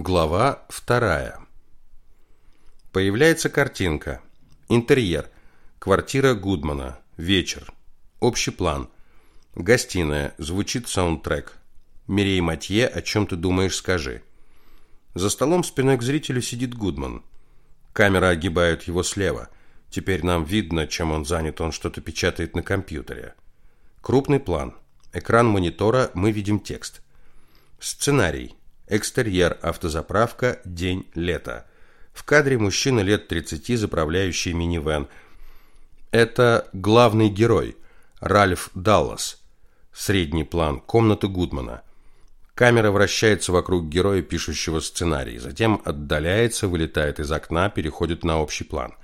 Глава вторая. Появляется картинка. Интерьер. Квартира Гудмана. Вечер. Общий план. Гостиная. Звучит саундтрек. Мирей Матье, о чем ты думаешь, скажи. За столом спиной к зрителю сидит Гудман. Камера огибает его слева. Теперь нам видно, чем он занят. Он что-то печатает на компьютере. Крупный план. Экран монитора, мы видим текст. Сценарий. Экстерьер, автозаправка, день, лето. В кадре мужчина лет 30, заправляющий минивэн. Это главный герой, Ральф Даллас. Средний план, комната Гудмана. Камера вращается вокруг героя, пишущего сценарий, затем отдаляется, вылетает из окна, переходит на общий план.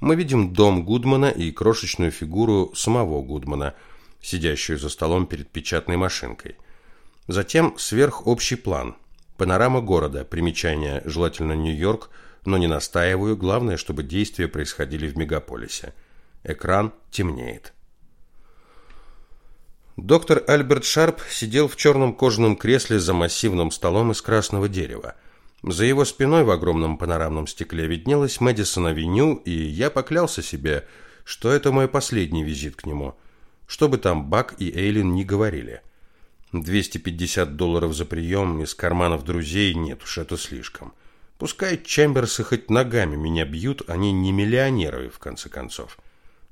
Мы видим дом Гудмана и крошечную фигуру самого Гудмана, сидящую за столом перед печатной машинкой. Затем сверхобщий план – Панорама города. Примечание. Желательно Нью-Йорк, но не настаиваю. Главное, чтобы действия происходили в мегаполисе. Экран темнеет. Доктор Альберт Шарп сидел в черном кожаном кресле за массивным столом из красного дерева. За его спиной в огромном панорамном стекле виднелась Мэдисон-авеню, и я поклялся себе, что это мой последний визит к нему. Что бы там Бак и Эйлин не говорили – 250 долларов за прием из карманов друзей нет уж, это слишком. Пускай Чемберсы хоть ногами меня бьют, они не миллионеры, в конце концов.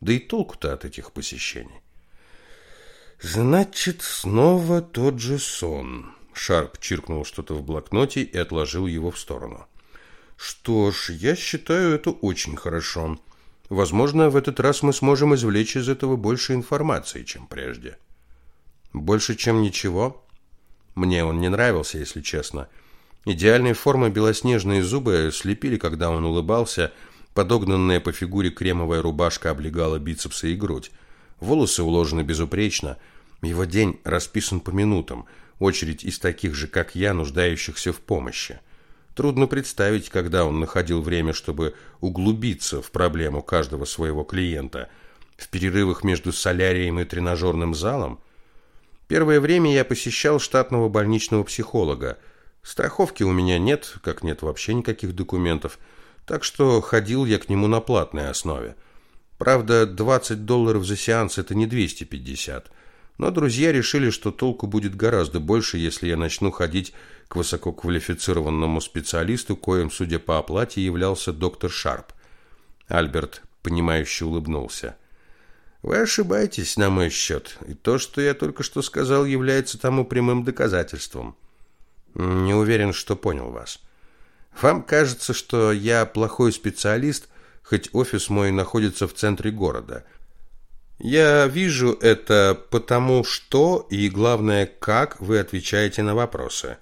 Да и толку-то от этих посещений. Значит, снова тот же сон. Шарп чиркнул что-то в блокноте и отложил его в сторону. Что ж, я считаю это очень хорошо. Возможно, в этот раз мы сможем извлечь из этого больше информации, чем прежде. Больше, чем ничего? Мне он не нравился, если честно. Идеальной формы белоснежные зубы слепили, когда он улыбался, подогнанная по фигуре кремовая рубашка облегала бицепсы и грудь. Волосы уложены безупречно. Его день расписан по минутам. Очередь из таких же, как я, нуждающихся в помощи. Трудно представить, когда он находил время, чтобы углубиться в проблему каждого своего клиента. В перерывах между солярием и тренажерным залом – Первое время я посещал штатного больничного психолога. Страховки у меня нет, как нет вообще никаких документов, так что ходил я к нему на платной основе. Правда, 20 долларов за сеанс это не 250. Но друзья решили, что толку будет гораздо больше, если я начну ходить к высококвалифицированному специалисту, коим, судя по оплате, являлся доктор Шарп. Альберт, понимающе улыбнулся. Вы ошибаетесь на мой счет, и то, что я только что сказал, является тому прямым доказательством. Не уверен, что понял вас. Вам кажется, что я плохой специалист, хоть офис мой находится в центре города. Я вижу это потому, что и главное, как вы отвечаете на вопросы.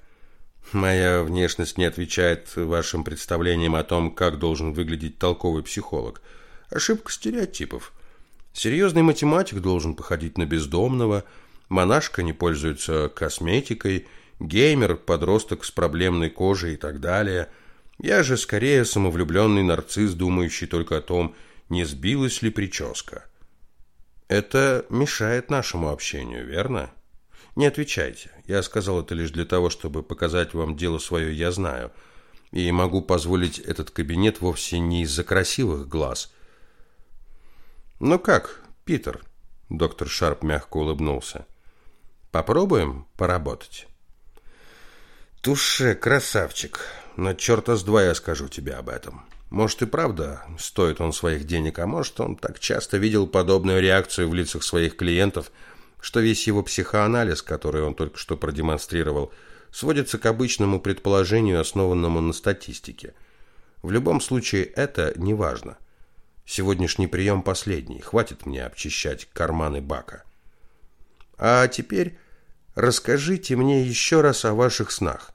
Моя внешность не отвечает вашим представлениям о том, как должен выглядеть толковый психолог. Ошибка стереотипов. Серьезный математик должен походить на бездомного, монашка не пользуется косметикой, геймер, подросток с проблемной кожей и так далее. Я же скорее самовлюбленный нарцисс, думающий только о том, не сбилась ли прическа. Это мешает нашему общению, верно? Не отвечайте. Я сказал это лишь для того, чтобы показать вам дело свое я знаю. И могу позволить этот кабинет вовсе не из-за красивых глаз – «Ну как, Питер?» Доктор Шарп мягко улыбнулся. «Попробуем поработать?» «Туше, красавчик. На черта с два я скажу тебе об этом. Может и правда, стоит он своих денег, а может он так часто видел подобную реакцию в лицах своих клиентов, что весь его психоанализ, который он только что продемонстрировал, сводится к обычному предположению, основанному на статистике. В любом случае это не важно». Сегодняшний прием последний. Хватит мне обчищать карманы бака. А теперь расскажите мне еще раз о ваших снах.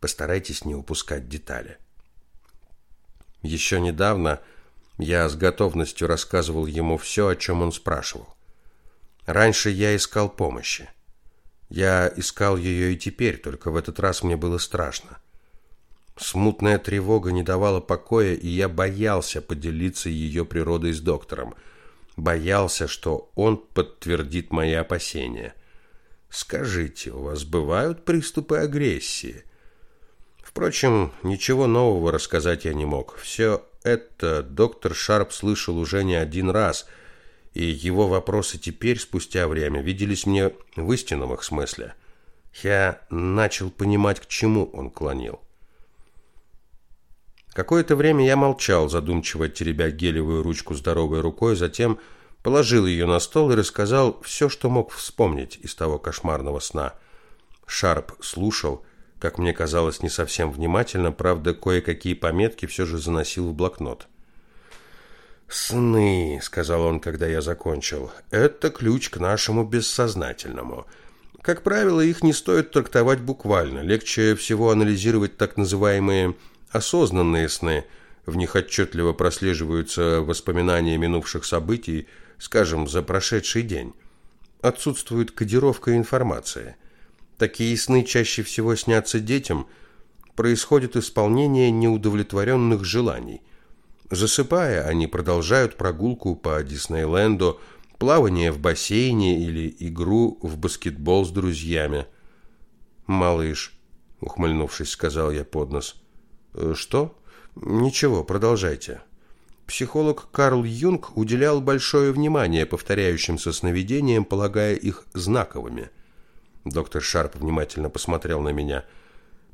Постарайтесь не упускать детали. Еще недавно я с готовностью рассказывал ему все, о чем он спрашивал. Раньше я искал помощи. Я искал ее и теперь, только в этот раз мне было страшно. Смутная тревога не давала покоя, и я боялся поделиться ее природой с доктором. Боялся, что он подтвердит мои опасения. «Скажите, у вас бывают приступы агрессии?» Впрочем, ничего нового рассказать я не мог. Все это доктор Шарп слышал уже не один раз, и его вопросы теперь, спустя время, виделись мне в истинном их смысле. Я начал понимать, к чему он клонил. Какое-то время я молчал, задумчиво теребя гелевую ручку здоровой рукой, затем положил ее на стол и рассказал все, что мог вспомнить из того кошмарного сна. Шарп слушал, как мне казалось, не совсем внимательно, правда, кое-какие пометки все же заносил в блокнот. «Сны», — сказал он, когда я закончил, — «это ключ к нашему бессознательному». Как правило, их не стоит трактовать буквально. Легче всего анализировать так называемые осознанные сны. В них отчетливо прослеживаются воспоминания минувших событий, скажем, за прошедший день. Отсутствует кодировка информации. Такие сны чаще всего снятся детям. Происходит исполнение неудовлетворенных желаний. Засыпая, они продолжают прогулку по Диснейленду, плавание в бассейне или игру в баскетбол с друзьями. «Малыш», — ухмыльнувшись, сказал я под нос. «Э, «Что?» «Ничего, продолжайте». Психолог Карл Юнг уделял большое внимание повторяющимся сновидениям, полагая их знаковыми. Доктор Шарп внимательно посмотрел на меня.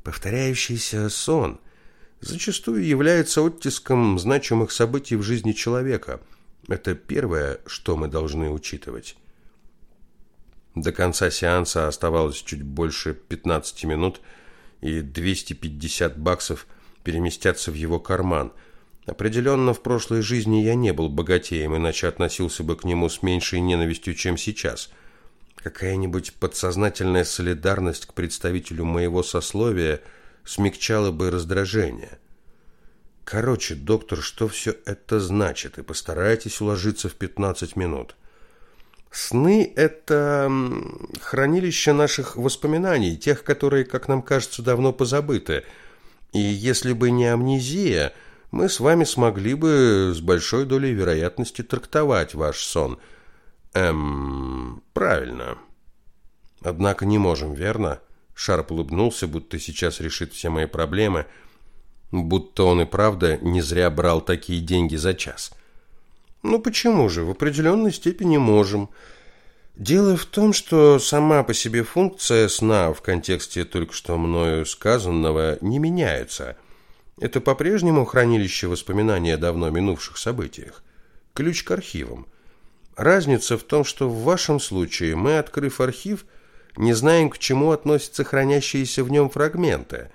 Повторяющийся сон зачастую является оттиском значимых событий в жизни человека. Это первое, что мы должны учитывать. До конца сеанса оставалось чуть больше 15 минут, и 250 баксов переместятся в его карман – Определенно, в прошлой жизни я не был богатеем, иначе относился бы к нему с меньшей ненавистью, чем сейчас. Какая-нибудь подсознательная солидарность к представителю моего сословия смягчала бы раздражение. Короче, доктор, что все это значит? И постарайтесь уложиться в 15 минут. Сны – это хранилище наших воспоминаний, тех, которые, как нам кажется, давно позабыты. И если бы не амнезия – мы с вами смогли бы с большой долей вероятности трактовать ваш сон. Эм, правильно. Однако не можем, верно? Шарп улыбнулся, будто сейчас решит все мои проблемы, будто он и правда не зря брал такие деньги за час. Ну почему же? В определенной степени можем. Дело в том, что сама по себе функция сна в контексте только что мною сказанного не меняется – это по-прежнему хранилище воспоминаний о давно минувших событиях. Ключ к архивам. Разница в том, что в вашем случае мы, открыв архив, не знаем, к чему относятся хранящиеся в нем фрагменты.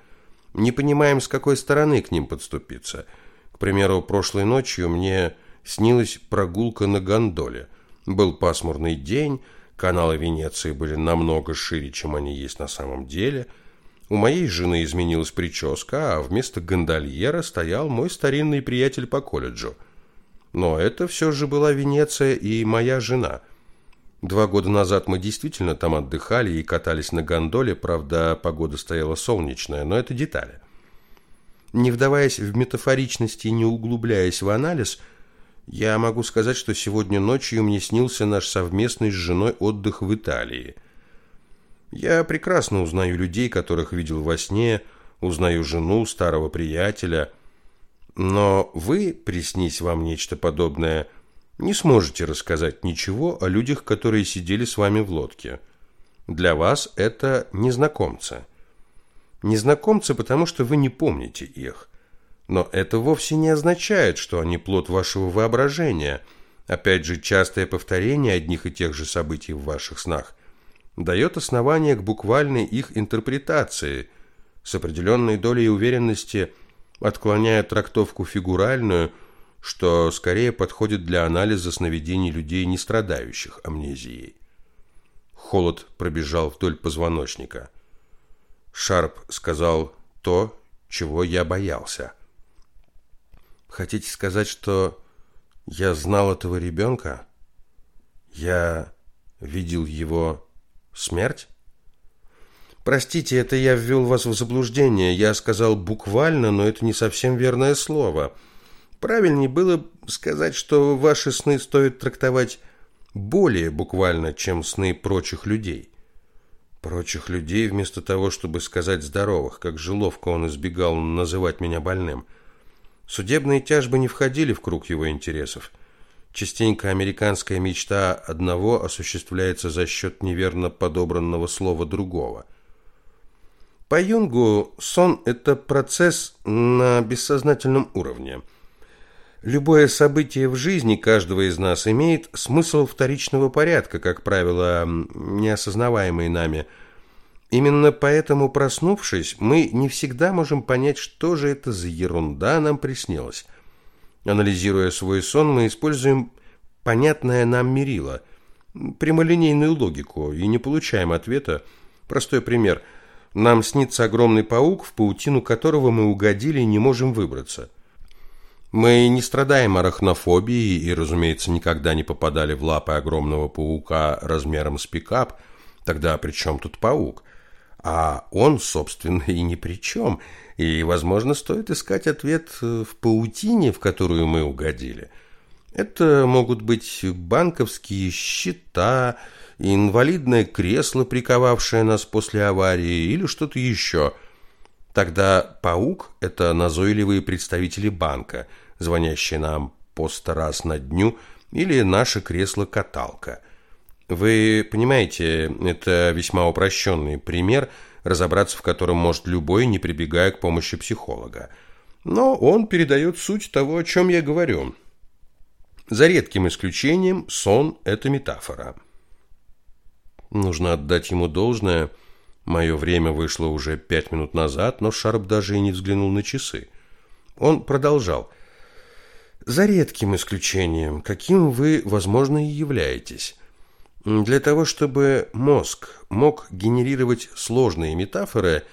Не понимаем, с какой стороны к ним подступиться. К примеру, прошлой ночью мне снилась прогулка на гондоле. Был пасмурный день, каналы Венеции были намного шире, чем они есть на самом деле – у моей жены изменилась прическа, а вместо гондольера стоял мой старинный приятель по колледжу. Но это все же была Венеция и моя жена. Два года назад мы действительно там отдыхали и катались на гондоле, правда, погода стояла солнечная, но это детали. Не вдаваясь в метафоричность и не углубляясь в анализ, я могу сказать, что сегодня ночью мне снился наш совместный с женой отдых в Италии – я прекрасно узнаю людей, которых видел во сне, узнаю жену, старого приятеля. Но вы, приснись вам нечто подобное, не сможете рассказать ничего о людях, которые сидели с вами в лодке. Для вас это незнакомцы. Незнакомцы, потому что вы не помните их. Но это вовсе не означает, что они плод вашего воображения. Опять же, частое повторение одних и тех же событий в ваших снах – дает основание к буквальной их интерпретации, с определенной долей уверенности отклоняя трактовку фигуральную, что скорее подходит для анализа сновидений людей, не страдающих амнезией. Холод пробежал вдоль позвоночника. Шарп сказал то, чего я боялся. Хотите сказать, что я знал этого ребенка? Я видел его Смерть? Простите, это я ввел вас в заблуждение. Я сказал буквально, но это не совсем верное слово. Правильнее было сказать, что ваши сны стоит трактовать более буквально, чем сны прочих людей. прочих людей вместо того, чтобы сказать здоровых, как же ловко он избегал называть меня больным. Судебные тяжбы не входили в круг его интересов. Частенько американская мечта одного осуществляется за счет неверно подобранного слова другого. По Юнгу сон – это процесс на бессознательном уровне. Любое событие в жизни каждого из нас имеет смысл вторичного порядка, как правило, неосознаваемый нами. Именно поэтому, проснувшись, мы не всегда можем понять, что же это за ерунда нам приснилась. Анализируя свой сон, мы используем понятное нам мерило, прямолинейную логику, и не получаем ответа. Простой пример. Нам снится огромный паук, в паутину которого мы угодили и не можем выбраться. Мы не страдаем арахнофобией и, разумеется, никогда не попадали в лапы огромного паука размером с пикап. Тогда при чем тут паук? А он, собственно, и ни при чем. И, возможно, стоит искать ответ в паутине, в которую мы угодили. Это могут быть банковские счета, инвалидное кресло, приковавшее нас после аварии, или что-то еще. Тогда паук – это назойливые представители банка – звонящий нам по сто раз на дню, или наше кресло-каталка. Вы понимаете, это весьма упрощенный пример, разобраться в котором может любой, не прибегая к помощи психолога. Но он передает суть того, о чем я говорю. За редким исключением, сон – это метафора. Нужно отдать ему должное. Мое время вышло уже пять минут назад, но Шарп даже и не взглянул на часы. Он продолжал – за редким исключением, каким вы, возможно, и являетесь. Для того, чтобы мозг мог генерировать сложные метафоры,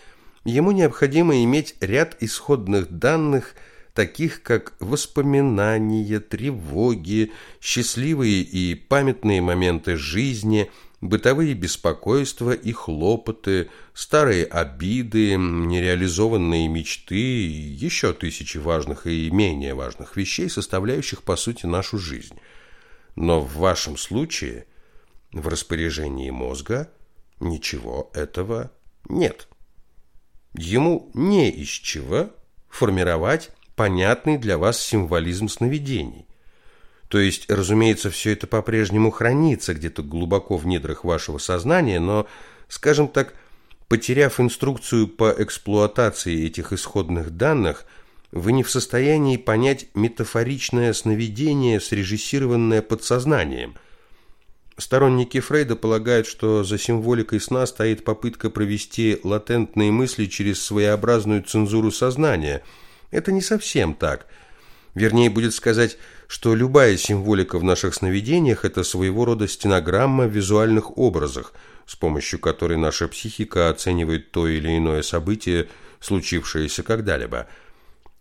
ему необходимо иметь ряд исходных данных, таких как воспоминания, тревоги, счастливые и памятные моменты жизни – бытовые беспокойства и хлопоты, старые обиды, нереализованные мечты и еще тысячи важных и менее важных вещей, составляющих по сути нашу жизнь. Но в вашем случае в распоряжении мозга ничего этого нет. Ему не из чего формировать понятный для вас символизм сновидений. То есть, разумеется, все это по-прежнему хранится где-то глубоко в недрах вашего сознания, но, скажем так, потеряв инструкцию по эксплуатации этих исходных данных, вы не в состоянии понять метафоричное сновидение, срежиссированное подсознанием. Сторонники Фрейда полагают, что за символикой сна стоит попытка провести латентные мысли через своеобразную цензуру сознания. Это не совсем так. Вернее, будет сказать – что любая символика в наших сновидениях – это своего рода стенограмма в визуальных образах, с помощью которой наша психика оценивает то или иное событие, случившееся когда-либо.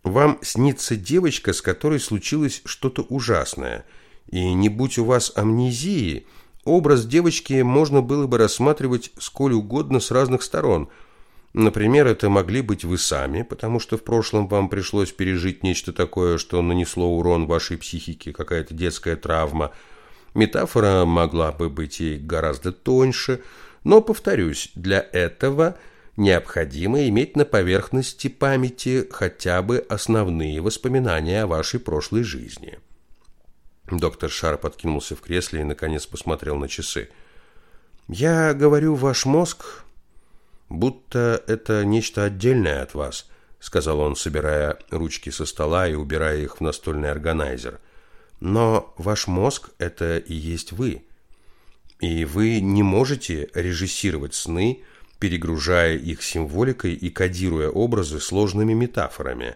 Вам снится девочка, с которой случилось что-то ужасное, и не будь у вас амнезии, образ девочки можно было бы рассматривать сколь угодно с разных сторон – Например, это могли быть вы сами, потому что в прошлом вам пришлось пережить нечто такое, что нанесло урон вашей психике, какая-то детская травма. Метафора могла бы быть и гораздо тоньше, но, повторюсь, для этого необходимо иметь на поверхности памяти хотя бы основные воспоминания о вашей прошлой жизни. Доктор Шарп откинулся в кресле и, наконец, посмотрел на часы. «Я говорю, ваш мозг будто это нечто отдельное от вас», сказал он, собирая ручки со стола и убирая их в настольный органайзер. «Но ваш мозг – это и есть вы. И вы не можете режиссировать сны, перегружая их символикой и кодируя образы сложными метафорами.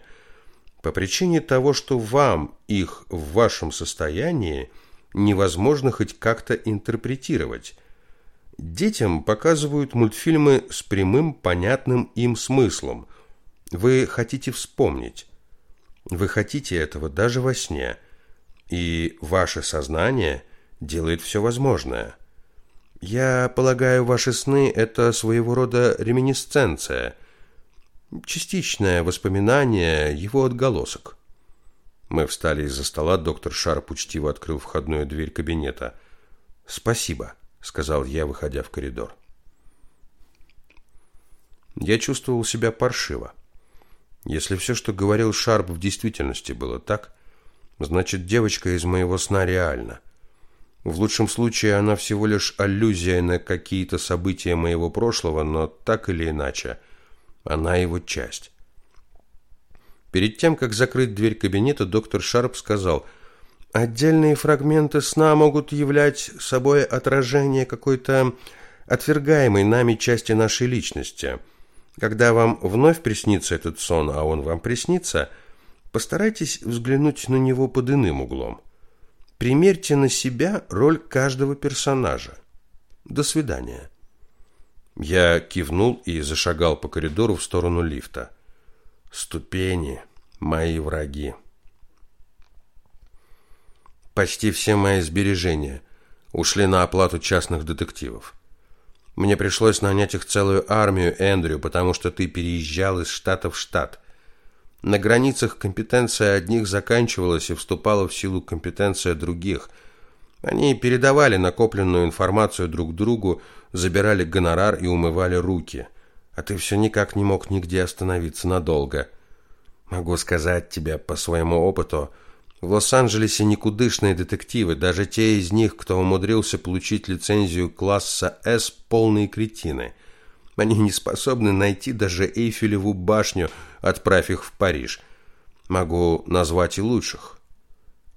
По причине того, что вам их в вашем состоянии невозможно хоть как-то интерпретировать – Детям показывают мультфильмы с прямым, понятным им смыслом. Вы хотите вспомнить. Вы хотите этого даже во сне. И ваше сознание делает все возможное. Я полагаю, ваши сны – это своего рода реминисценция, частичное воспоминание, его отголосок. Мы встали из-за стола, доктор Шарп учтиво открыл входную дверь кабинета. «Спасибо» сказал я, выходя в коридор. Я чувствовал себя паршиво. Если все, что говорил Шарп, в действительности было так, значит, девочка из моего сна реальна. В лучшем случае она всего лишь аллюзия на какие-то события моего прошлого, но так или иначе, она его часть. Перед тем, как закрыть дверь кабинета, доктор Шарп сказал, «Отдельные фрагменты сна могут являть собой отражение какой-то отвергаемой нами части нашей личности. Когда вам вновь приснится этот сон, а он вам приснится, постарайтесь взглянуть на него под иным углом. Примерьте на себя роль каждого персонажа. До свидания. Я кивнул и зашагал по коридору в сторону лифта. Ступени мои враги. Почти все мои сбережения ушли на оплату частных детективов. Мне пришлось нанять их целую армию, Эндрю, потому что ты переезжал из штата в штат. На границах компетенция одних заканчивалась и вступала в силу компетенция других. Они передавали накопленную информацию друг другу, забирали гонорар и умывали руки. А ты все никак не мог нигде остановиться надолго. Могу сказать тебе по своему опыту, в Лос-Анджелесе никудышные детективы, даже те из них, кто умудрился получить лицензию класса «С», полные кретины – они не способны найти даже Эйфелеву башню, отправь их в Париж. Могу назвать и лучших.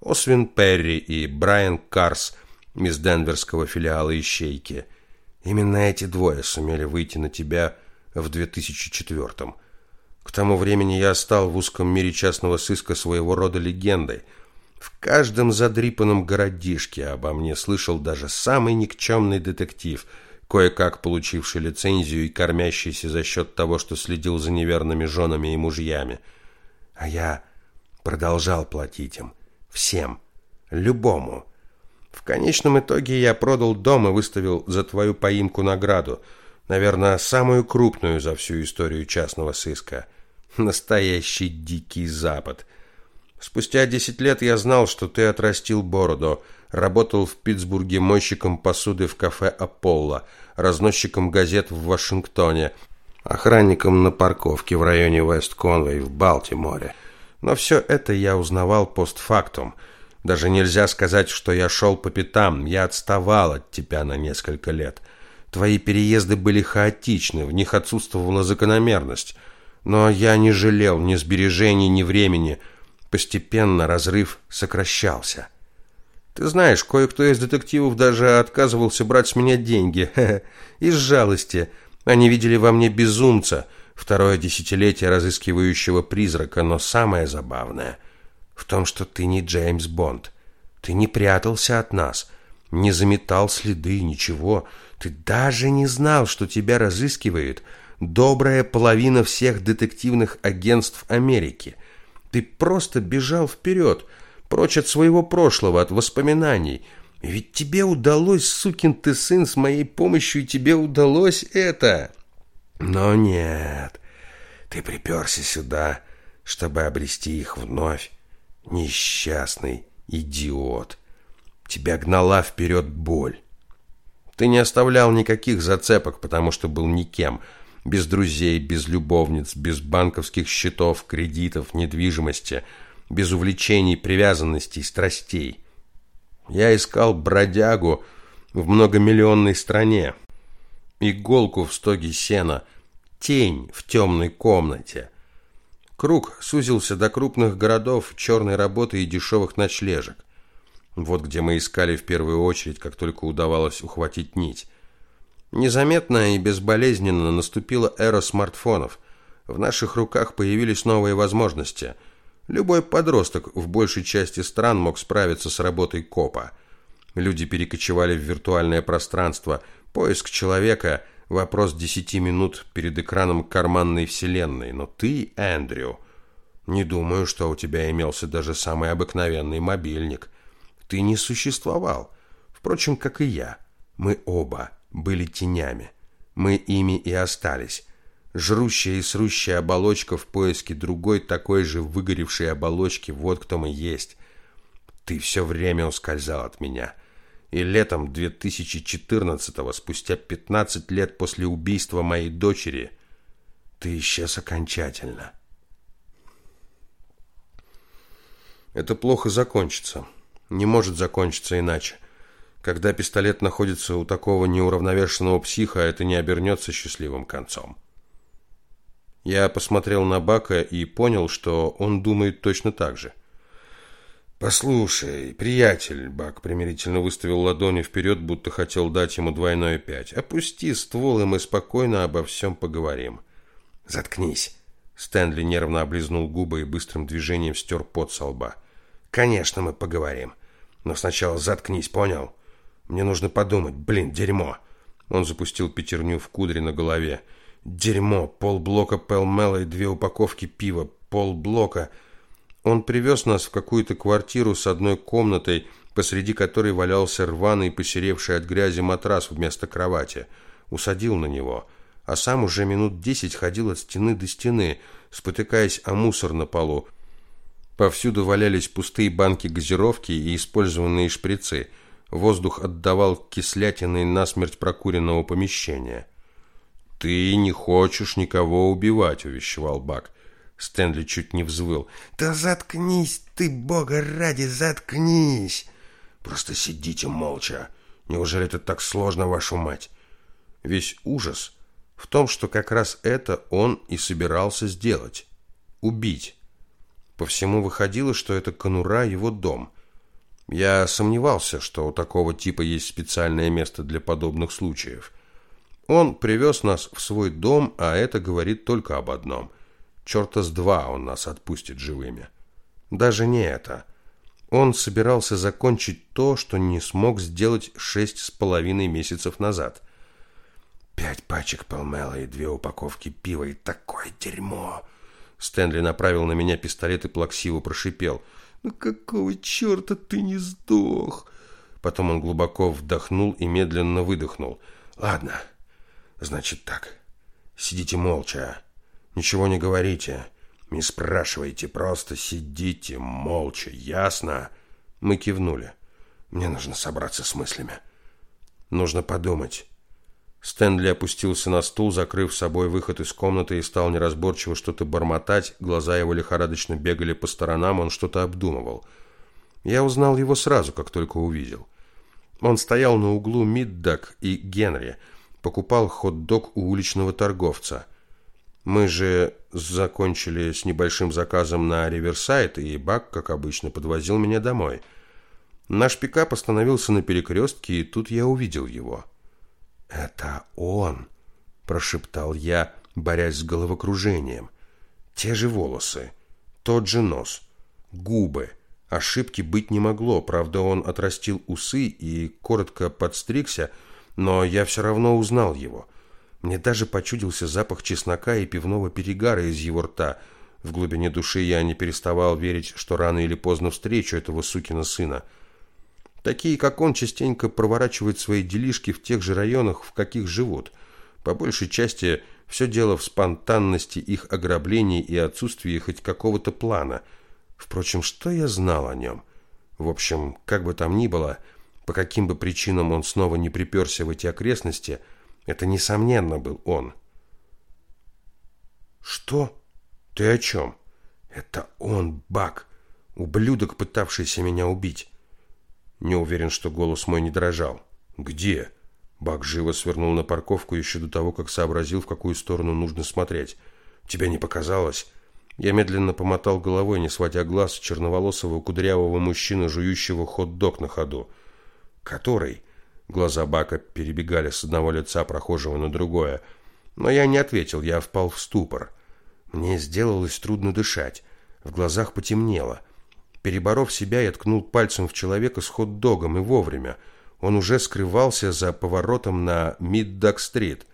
Освин Перри и Брайан Карс из денверского филиала «Ищейки». Именно эти двое сумели выйти на тебя в 2004-м. К тому времени я стал в узком мире частного сыска своего рода легендой. В каждом задрипанном городишке обо мне слышал даже самый никчемный детектив – кое-как получивший лицензию и кормящийся за счет того, что следил за неверными женами и мужьями. А я продолжал платить им. Всем. Любому. В конечном итоге я продал дом и выставил за твою поимку награду. Наверное, самую крупную за всю историю частного сыска. Настоящий дикий запад. Спустя десять лет я знал, что ты отрастил бороду – работал в Питтсбурге мойщиком посуды в кафе «Аполло», разносчиком газет в Вашингтоне, охранником на парковке в районе Вест-Конвей в Балтиморе. Но все это я узнавал постфактум. Даже нельзя сказать, что я шел по пятам, я отставал от тебя на несколько лет. Твои переезды были хаотичны, в них отсутствовала закономерность. Но я не жалел ни сбережений, ни времени. Постепенно разрыв сокращался. Ты знаешь, кое-кто из детективов даже отказывался брать с меня деньги. Из жалости. Они видели во мне безумца, второе десятилетие разыскивающего призрака, но самое забавное в том, что ты не Джеймс Бонд. Ты не прятался от нас, не заметал следы, ничего. Ты даже не знал, что тебя разыскивает добрая половина всех детективных агентств Америки. Ты просто бежал вперед – прочь от своего прошлого, от воспоминаний. Ведь тебе удалось, сукин ты сын, с моей помощью тебе удалось это. Но нет, ты приперся сюда, чтобы обрести их вновь. Несчастный идиот. Тебя гнала вперед боль. Ты не оставлял никаких зацепок, потому что был никем. Без друзей, без любовниц, без банковских счетов, кредитов, недвижимости – без увлечений, привязанностей, страстей. Я искал бродягу в многомиллионной стране, иголку в стоге сена, тень в темной комнате. Круг сузился до крупных городов, черной работы и дешевых ночлежек. Вот где мы искали в первую очередь, как только удавалось ухватить нить. Незаметно и безболезненно наступила эра смартфонов. В наших руках появились новые возможности – Любой подросток в большей части стран мог справиться с работой копа. Люди перекочевали в виртуальное пространство. Поиск человека – вопрос десяти минут перед экраном карманной вселенной. Но ты, Эндрю, не думаю, что у тебя имелся даже самый обыкновенный мобильник. Ты не существовал. Впрочем, как и я. Мы оба были тенями. Мы ими и остались жрущая и срущая оболочка в поиске другой такой же выгоревшей оболочки, вот кто мы есть. Ты все время ускользал от меня. И летом 2014-го, спустя 15 лет после убийства моей дочери, Ты исчез окончательно. Это плохо закончится. Не может закончиться иначе. Когда пистолет находится у такого неуравновешенного психа, это не обернется счастливым концом. Я посмотрел на Бака и понял, что он думает точно так же. «Послушай, приятель», — Бак примирительно выставил ладони вперед, будто хотел дать ему двойное пять. «Опусти ствол, и мы спокойно обо всем поговорим». «Заткнись», — Стэнли нервно облизнул губы и быстрым движением стер пот со лба. «Конечно, мы поговорим. Но сначала заткнись, понял? Мне нужно подумать. Блин, дерьмо». Он запустил пятерню в кудри на голове. «Дерьмо, полблока пелмела и две упаковки пива. Полблока...» Он привез нас в какую-то квартиру с одной комнатой, посреди которой валялся рваный, посеревший от грязи матрас вместо кровати. Усадил на него, а сам уже минут десять ходил от стены до стены, спотыкаясь о мусор на полу. Повсюду валялись пустые банки газировки и использованные шприцы. Воздух отдавал кислятиной насмерть прокуренного помещения. «Ты не хочешь никого убивать», — увещевал Бак. Стэнли чуть не взвыл. «Да заткнись ты, бога ради, заткнись!» «Просто сидите молча. Неужели это так сложно, вашу мать?» Весь ужас в том, что как раз это он и собирался сделать. Убить. По всему выходило, что это конура его дом. Я сомневался, что у такого типа есть специальное место для подобных случаев. Он привез нас в свой дом, а это говорит только об одном – Черта с два он нас отпустит живыми. Даже не это. Он собирался закончить то, что не смог сделать шесть с половиной месяцев назад. Пять пачек полмела и две упаковки пива и такое дерьмо. Стэнли направил на меня пистолет и плаксиво прошипел. «Ну какого черта ты не сдох?» Потом он глубоко вдохнул и медленно выдохнул. «Ладно, значит так. Сидите молча. Ничего не говорите, не спрашивайте, просто сидите молча, ясно? Мы кивнули. Мне нужно собраться с мыслями. Нужно подумать. Стэнли опустился на стул, закрыв собой выход из комнаты и стал неразборчиво что-то бормотать. Глаза его лихорадочно бегали по сторонам, он что-то обдумывал. Я узнал его сразу, как только увидел. Он стоял на углу Миддак и Генри, покупал хот-дог у уличного торговца – мы же закончили с небольшим заказом на Риверсайд, и Бак, как обычно, подвозил меня домой. Наш пикап остановился на перекрестке, и тут я увидел его. «Это он!» – прошептал я, борясь с головокружением. «Те же волосы, тот же нос, губы. Ошибки быть не могло, правда, он отрастил усы и коротко подстригся, но я все равно узнал его». Мне даже почудился запах чеснока и пивного перегара из его рта. В глубине души я не переставал верить, что рано или поздно встречу этого сукина сына. Такие, как он, частенько проворачивают свои делишки в тех же районах, в каких живут. По большей части все дело в спонтанности их ограблений и отсутствии хоть какого-то плана. Впрочем, что я знал о нем? В общем, как бы там ни было, по каким бы причинам он снова не приперся в эти окрестности – это, несомненно, был он. «Что? Ты о чем?» «Это он, Бак, ублюдок, пытавшийся меня убить». Не уверен, что голос мой не дрожал. «Где?» Бак живо свернул на парковку еще до того, как сообразил, в какую сторону нужно смотреть. «Тебе не показалось?» Я медленно помотал головой, не сводя глаз черноволосого кудрявого мужчины, жующего хот-дог на ходу. «Который?» Глаза Бака перебегали с одного лица прохожего на другое. Но я не ответил, я впал в ступор. Мне сделалось трудно дышать. В глазах потемнело. Переборов себя, я ткнул пальцем в человека с хот-догом, и вовремя. Он уже скрывался за поворотом на Миддак-стрит.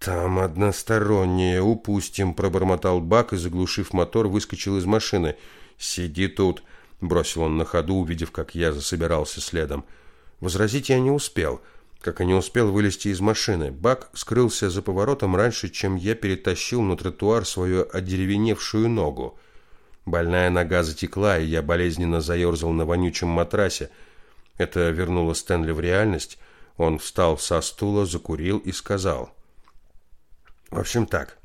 «Там одностороннее, упустим», — пробормотал Бак и, заглушив мотор, выскочил из машины. «Сиди тут», — бросил он на ходу, увидев, как я засобирался следом. Возразить я не успел, как и не успел вылезти из машины. Бак скрылся за поворотом раньше, чем я перетащил на тротуар свою одеревеневшую ногу. Больная нога затекла, и я болезненно заерзал на вонючем матрасе. Это вернуло Стэнли в реальность. Он встал со стула, закурил и сказал. «В общем так,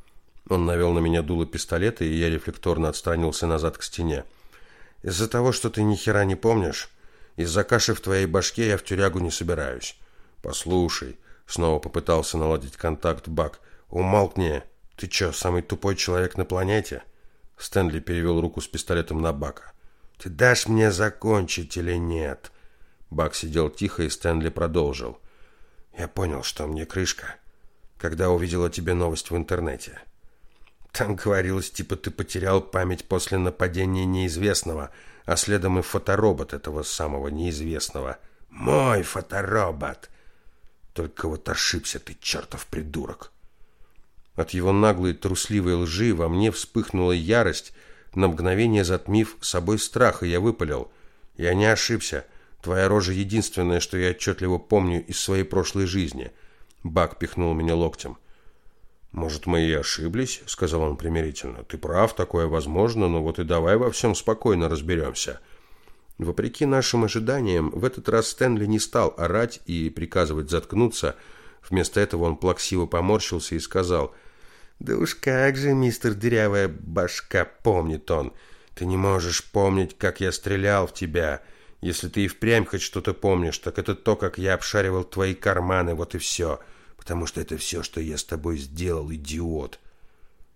Он навел на меня дуло пистолета, и я рефлекторно отстранился назад к стене. Из-за того, что ты ни хера не помнишь, из-за каши в твоей башке я в тюрягу не собираюсь. Послушай, снова попытался наладить контакт Бак. Умолкни. Ты чё, самый тупой человек на планете? Стэнли перевел руку с пистолетом на Бака. Ты дашь мне закончить или нет? Бак сидел тихо, и Стэнли продолжил. Я понял, что мне крышка, когда увидела тебе новость в интернете. Там говорилось, типа ты потерял память после нападения неизвестного, а следом и фоторобот этого самого неизвестного. Мой фоторобот. Только вот ошибся ты, чертов придурок. От его наглой трусливой лжи во мне вспыхнула ярость, на мгновение затмив собой страх, и я выпалил: "Я не ошибся. Твоя рожа единственное, что я отчетливо помню из своей прошлой жизни". Бак пихнул меня локтем. «Может, мы и ошиблись?» – сказал он примирительно. «Ты прав, такое возможно, но вот и давай во всем спокойно разберемся». Вопреки нашим ожиданиям, в этот раз Стэнли не стал орать и приказывать заткнуться. Вместо этого он плаксиво поморщился и сказал, «Да уж как же, мистер Дырявая башка, помнит он. Ты не можешь помнить, как я стрелял в тебя. Если ты и впрямь хоть что-то помнишь, так это то, как я обшаривал твои карманы, вот и все» потому что это все, что я с тобой сделал, идиот.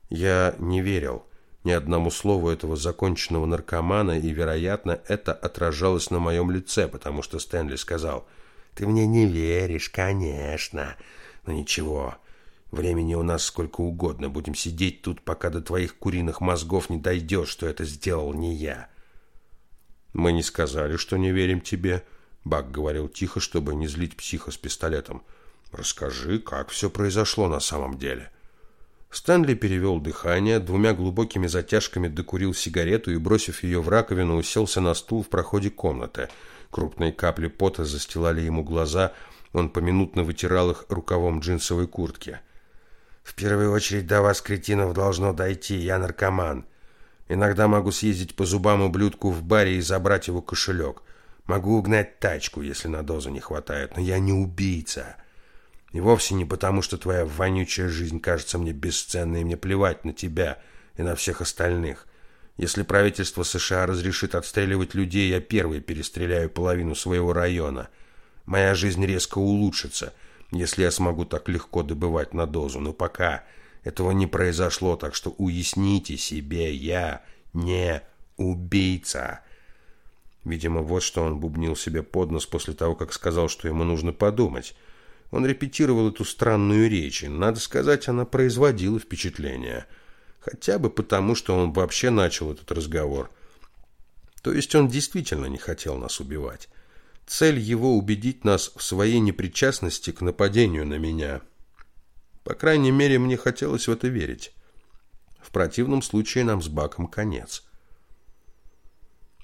Я не верил ни одному слову этого законченного наркомана, и, вероятно, это отражалось на моем лице, потому что Стэнли сказал, «Ты мне не веришь, конечно. Но ничего, времени у нас сколько угодно. Будем сидеть тут, пока до твоих куриных мозгов не дойдет, что это сделал не я». «Мы не сказали, что не верим тебе», — Бак говорил тихо, чтобы не злить психа с пистолетом. Расскажи, как все произошло на самом деле. Стэнли перевел дыхание, двумя глубокими затяжками докурил сигарету и, бросив ее в раковину, уселся на стул в проходе комнаты. Крупные капли пота застилали ему глаза, он поминутно вытирал их рукавом джинсовой куртки. «В первую очередь до вас, кретинов, должно дойти, я наркоман. Иногда могу съездить по зубам ублюдку в баре и забрать его кошелек. Могу угнать тачку, если на дозу не хватает, но я не убийца». И вовсе не потому, что твоя вонючая жизнь кажется мне бесценной, и мне плевать на тебя и на всех остальных. Если правительство США разрешит отстреливать людей, я первый перестреляю половину своего района. Моя жизнь резко улучшится, если я смогу так легко добывать на дозу. Но пока этого не произошло, так что уясните себе, я не убийца. Видимо, вот что он бубнил себе под нос после того, как сказал, что ему нужно подумать. Он репетировал эту странную речь, и, надо сказать, она производила впечатление. Хотя бы потому, что он вообще начал этот разговор. То есть он действительно не хотел нас убивать. Цель его убедить нас в своей непричастности к нападению на меня. По крайней мере, мне хотелось в это верить. В противном случае нам с Баком конец.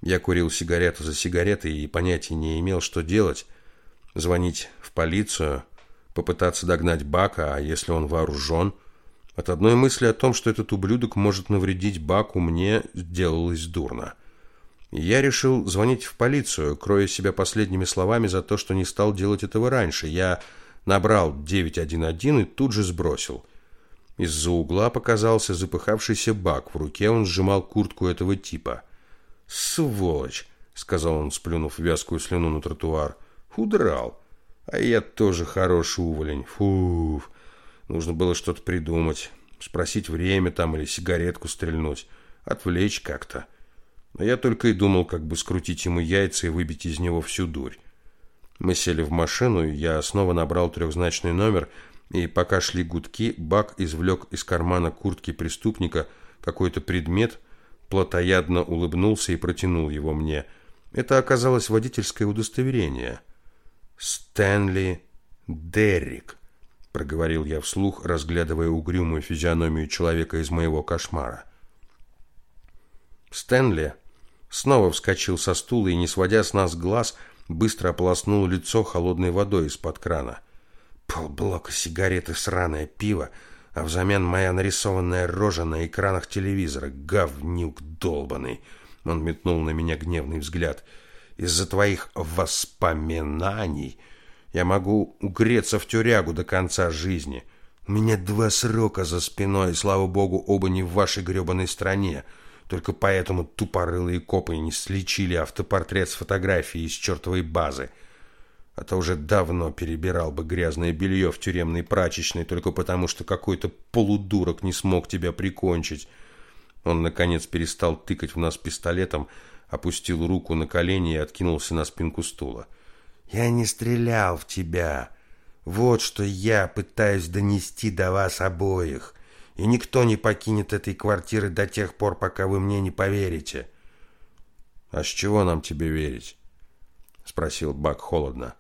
Я курил сигарету за сигаретой и понятия не имел, что делать. Звонить в полицию, попытаться догнать Бака, а если он вооружен? От одной мысли о том, что этот ублюдок может навредить Баку, мне сделалось дурно. Я решил звонить в полицию, кроя себя последними словами за то, что не стал делать этого раньше. Я набрал 911 и тут же сбросил. Из-за угла показался запыхавшийся Бак. В руке он сжимал куртку этого типа. «Сволочь!» — сказал он, сплюнув вязкую слюну на тротуар. «Удрал!» А я тоже хороший уволень. Фу. Нужно было что-то придумать. Спросить время там или сигаретку стрельнуть. Отвлечь как-то. Но я только и думал, как бы скрутить ему яйца и выбить из него всю дурь. Мы сели в машину, я снова набрал трехзначный номер, и пока шли гудки, Бак извлек из кармана куртки преступника какой-то предмет, плотоядно улыбнулся и протянул его мне. Это оказалось водительское удостоверение – Стэнли Деррик, проговорил я вслух, разглядывая угрюмую физиономию человека из моего кошмара. Стэнли снова вскочил со стула и, не сводя с нас глаз, быстро ополоснул лицо холодной водой из-под крана. Полблока сигареты, сраное пиво, а взамен моя нарисованная рожа на экранах телевизора. Говнюк долбаный. Он метнул на меня гневный взгляд — из-за твоих воспоминаний я могу угреться в тюрягу до конца жизни. У меня два срока за спиной, и, слава богу, оба не в вашей гребаной стране. Только поэтому тупорылые копы не слечили автопортрет с фотографией из чертовой базы. А то уже давно перебирал бы грязное белье в тюремной прачечной, только потому что какой-то полудурок не смог тебя прикончить. Он, наконец, перестал тыкать в нас пистолетом, опустил руку на колени и откинулся на спинку стула. «Я не стрелял в тебя. Вот что я пытаюсь донести до вас обоих и никто не покинет этой квартиры до тех пор, пока вы мне не поверите. А с чего нам тебе верить? спросил Бак холодно.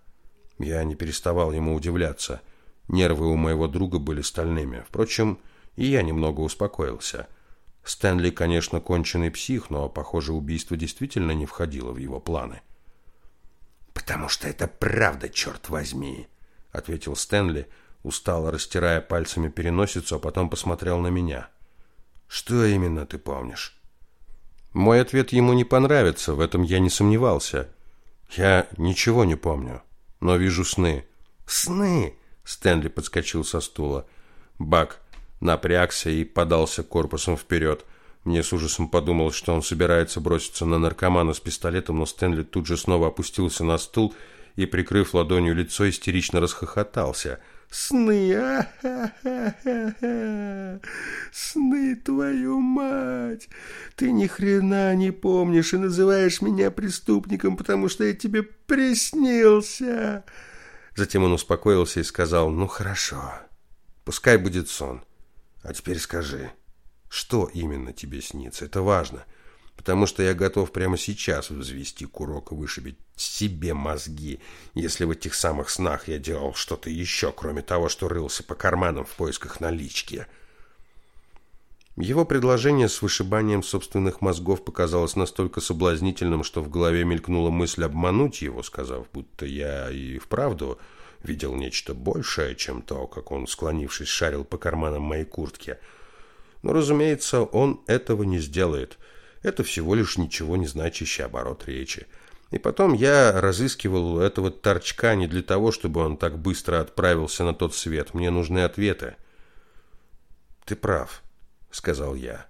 Я не переставал ему удивляться. Нервы у моего друга были стальными. Впрочем, и я немного успокоился. Стэнли, конечно, конченый псих, но, похоже, убийство действительно не входило в его планы. «Потому что это правда, черт возьми!» — ответил Стэнли, устало растирая пальцами переносицу, а потом посмотрел на меня. Что именно ты помнишь? Мой ответ ему не понравится, в этом я не сомневался. Я ничего не помню, но вижу сны. Сны? Стэнли подскочил со стула. Бак напрягся и подался корпусом вперед. Мне с ужасом подумал, что он собирается броситься на наркомана с пистолетом, но Стэнли тут же снова опустился на стул и, прикрыв ладонью лицо, истерично расхохотался – Сны, а Сны, твою мать! Ты ни хрена не помнишь и называешь меня преступником, потому что я тебе приснился. Затем он успокоился и сказал, ну хорошо, пускай будет сон. А теперь скажи, что именно тебе снится? Это важно. — потому что я готов прямо сейчас взвести курок и вышибить себе мозги, если в этих самых снах я делал что-то еще, кроме того, что рылся по карманам в поисках налички. Его предложение с вышибанием собственных мозгов показалось настолько соблазнительным, что в голове мелькнула мысль обмануть его, сказав, будто я и вправду видел нечто большее, чем то, как он, склонившись, шарил по карманам моей куртки. Но, разумеется, он этого не сделает – это всего лишь ничего не значащий оборот речи. И потом я разыскивал этого торчка не для того, чтобы он так быстро отправился на тот свет. Мне нужны ответы. Ты прав, сказал я.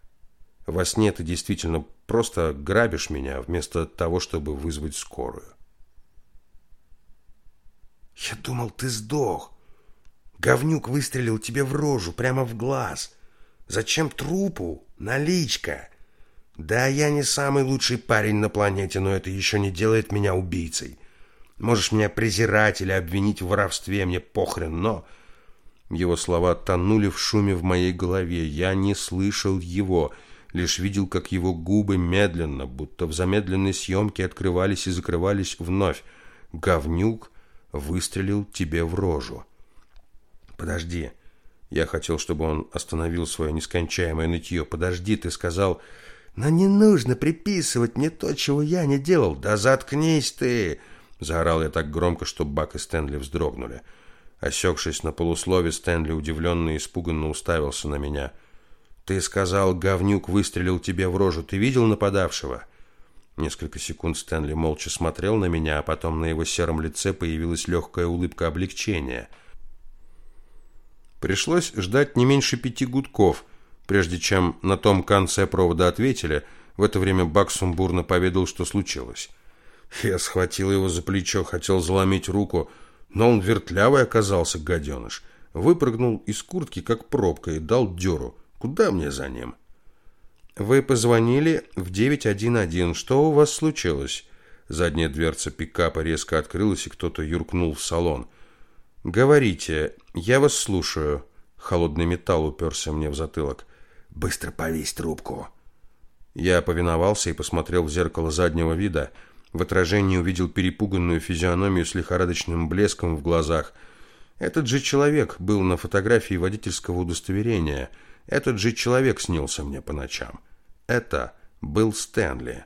Во сне ты действительно просто грабишь меня вместо того, чтобы вызвать скорую. Я думал, ты сдох. Говнюк выстрелил тебе в рожу, прямо в глаз. Зачем трупу? Наличка. Да, я не самый лучший парень на планете, но это еще не делает меня убийцей. Можешь меня презирать или обвинить в воровстве, мне похрен, но... Его слова тонули в шуме в моей голове. Я не слышал его, лишь видел, как его губы медленно, будто в замедленной съемке открывались и закрывались вновь. Говнюк выстрелил тебе в рожу. Подожди. Я хотел, чтобы он остановил свое нескончаемое нытье. Подожди, ты сказал... Но не нужно приписывать мне то, чего я не делал. Да заткнись ты, заорал я так громко, что Бак и Стэнли вздрогнули. Осекшись на полуслове, Стэнли удивленно и испуганно уставился на меня. Ты сказал, говнюк выстрелил тебе в рожу. Ты видел нападавшего? Несколько секунд Стэнли молча смотрел на меня, а потом на его сером лице появилась легкая улыбка облегчения. Пришлось ждать не меньше пяти гудков, Прежде чем на том конце провода ответили, в это время Бак сумбурно поведал, что случилось. Я схватил его за плечо, хотел заломить руку, но он вертлявый оказался, гаденыш. Выпрыгнул из куртки, как пробка, и дал дёру. Куда мне за ним? Вы позвонили в 911. Что у вас случилось? Задняя дверца пикапа резко открылась, и кто-то юркнул в салон. Говорите, я вас слушаю. Холодный металл уперся мне в затылок. Быстро повесь трубку. Я повиновался и посмотрел в зеркало заднего вида. В отражении увидел перепуганную физиономию с лихорадочным блеском в глазах. Этот же человек был на фотографии водительского удостоверения. Этот же человек снился мне по ночам. Это был Стэнли.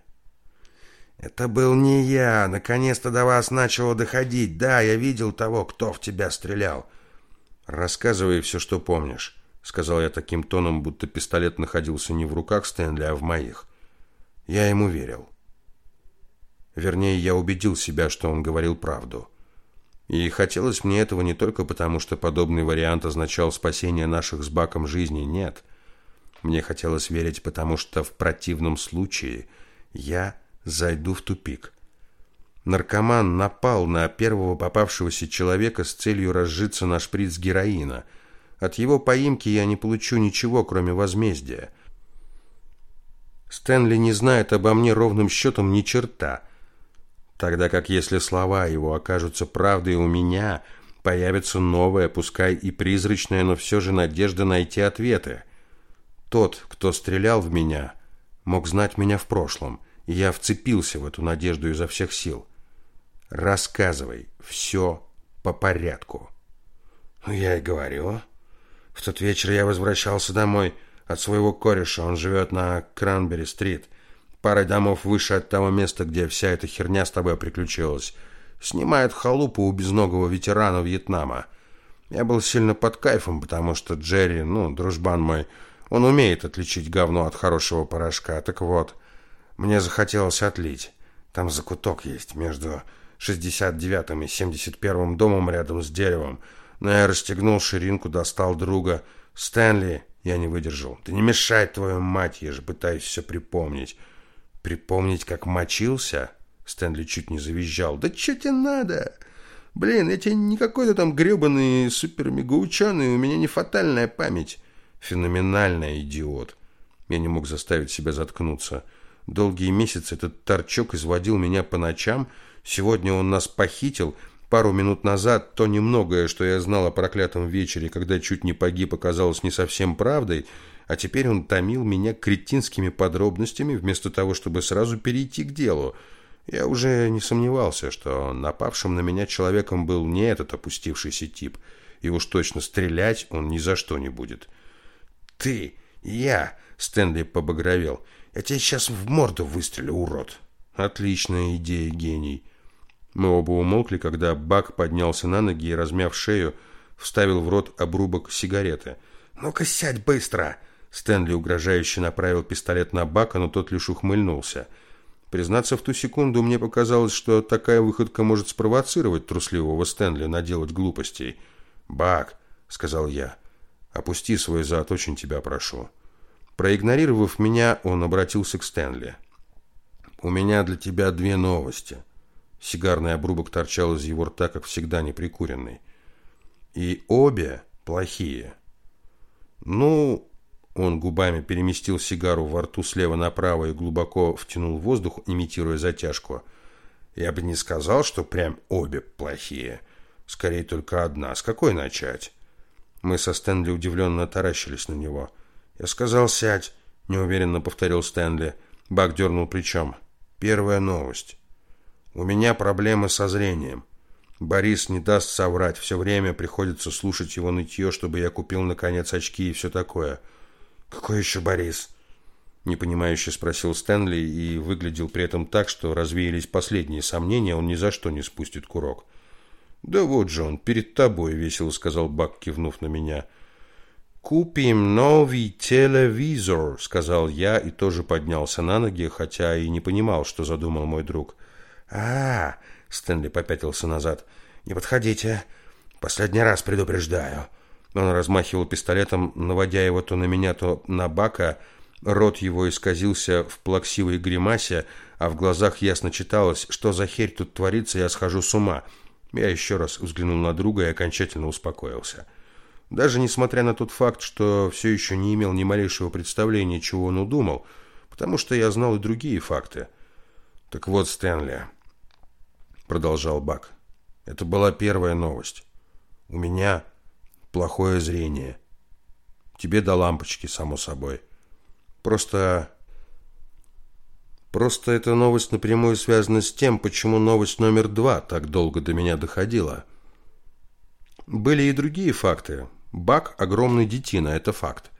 Это был не я. Наконец-то до вас начало доходить. Да, я видел того, кто в тебя стрелял. Рассказывай все, что помнишь сказал я таким тоном, будто пистолет находился не в руках Стэнли, а в моих. Я ему верил. Вернее, я убедил себя, что он говорил правду. И хотелось мне этого не только потому, что подобный вариант означал спасение наших с Баком жизни, нет. Мне хотелось верить, потому что в противном случае я зайду в тупик. Наркоман напал на первого попавшегося человека с целью разжиться на шприц героина. От его поимки я не получу ничего, кроме возмездия. Стэнли не знает обо мне ровным счетом ни черта – тогда как если слова его окажутся правдой у меня, появится новая, пускай и призрачная, но все же надежда найти ответы. Тот, кто стрелял в меня, мог знать меня в прошлом, и я вцепился в эту надежду изо всех сил. Рассказывай все по порядку. Ну, я и говорю. В тот вечер я возвращался домой от своего кореша, он живет на Кранбери-стрит парой домов выше от того места, где вся эта херня с тобой приключилась. Снимает халупу у безногого ветерана Вьетнама. Я был сильно под кайфом, потому что Джерри, ну, дружбан мой, он умеет отличить говно от хорошего порошка. Так вот, мне захотелось отлить. Там закуток есть между 69-м и 71-м домом рядом с деревом. Но я расстегнул ширинку, достал друга. «Стэнли!» Я не выдержал. «Да не мешай, твою мать, я же пытаюсь все припомнить». Припомнить, как мочился? Стэнли чуть не завизжал. Да что тебе надо? Блин, я тебе не какой-то там гребаный супер-мега-ученый, у меня не фатальная память. Феноменальная, идиот. Я не мог заставить себя заткнуться. Долгие месяцы этот торчок изводил меня по ночам. Сегодня он нас похитил. Пару минут назад то немногое, что я знал о проклятом вечере, когда чуть не погиб, оказалось не совсем правдой – а теперь он томил меня кретинскими подробностями, вместо того, чтобы сразу перейти к делу. Я уже не сомневался, что напавшим на меня человеком был не этот опустившийся тип, и уж точно стрелять он ни за что не будет. «Ты! Я!» — Стэнли побагровел. «Я тебе сейчас в морду выстрелю, урод!» «Отличная идея, гений!» Мы оба умолкли, когда Бак поднялся на ноги и, размяв шею, вставил в рот обрубок сигареты. «Ну-ка сядь быстро!» Стэнли угрожающе направил пистолет на Бака, но тот лишь ухмыльнулся. Признаться, в ту секунду мне показалось, что такая выходка может спровоцировать трусливого Стэнли наделать глупостей. «Бак», — сказал я, — «опусти свой зад, очень тебя прошу». Проигнорировав меня, он обратился к Стэнли. «У меня для тебя две новости». Сигарный обрубок торчал из его рта, как всегда, неприкуренный. «И обе плохие». «Ну, он губами переместил сигару во рту слева направо и глубоко втянул воздух, имитируя затяжку. Я бы не сказал, что прям обе плохие. Скорее, только одна. С какой начать? Мы со Стэнли удивленно таращились на него. Я сказал, сядь, неуверенно повторил Стэнли. Бак дернул плечом. Первая новость. У меня проблемы со зрением. Борис не даст соврать. Все время приходится слушать его нытье, чтобы я купил, наконец, очки и все такое. — «Какой еще Борис?» Непонимающе спросил Стэнли и выглядел при этом так, что развеялись последние сомнения, он ни за что не спустит курок. «Да вот же он, перед тобой», — весело сказал Бак, кивнув на меня. «Купим новый телевизор», — сказал я и тоже поднялся на ноги, хотя и не понимал, что задумал мой друг. а, -а Стэнли попятился назад. «Не подходите. Последний раз предупреждаю». Он размахивал пистолетом, наводя его то на меня, то на Бака. Рот его исказился в плаксивой гримасе, а в глазах ясно читалось, что за херь тут творится, я схожу с ума. Я еще раз взглянул на друга и окончательно успокоился. Даже несмотря на тот факт, что все еще не имел ни малейшего представления, чего он удумал, потому что я знал и другие факты. «Так вот, Стэнли», — продолжал Бак, — «это была первая новость. У меня плохое зрение. Тебе до лампочки, само собой. Просто... Просто эта новость напрямую связана с тем, почему новость номер два так долго до меня доходила. Были и другие факты. Бак – огромный детина, это факт.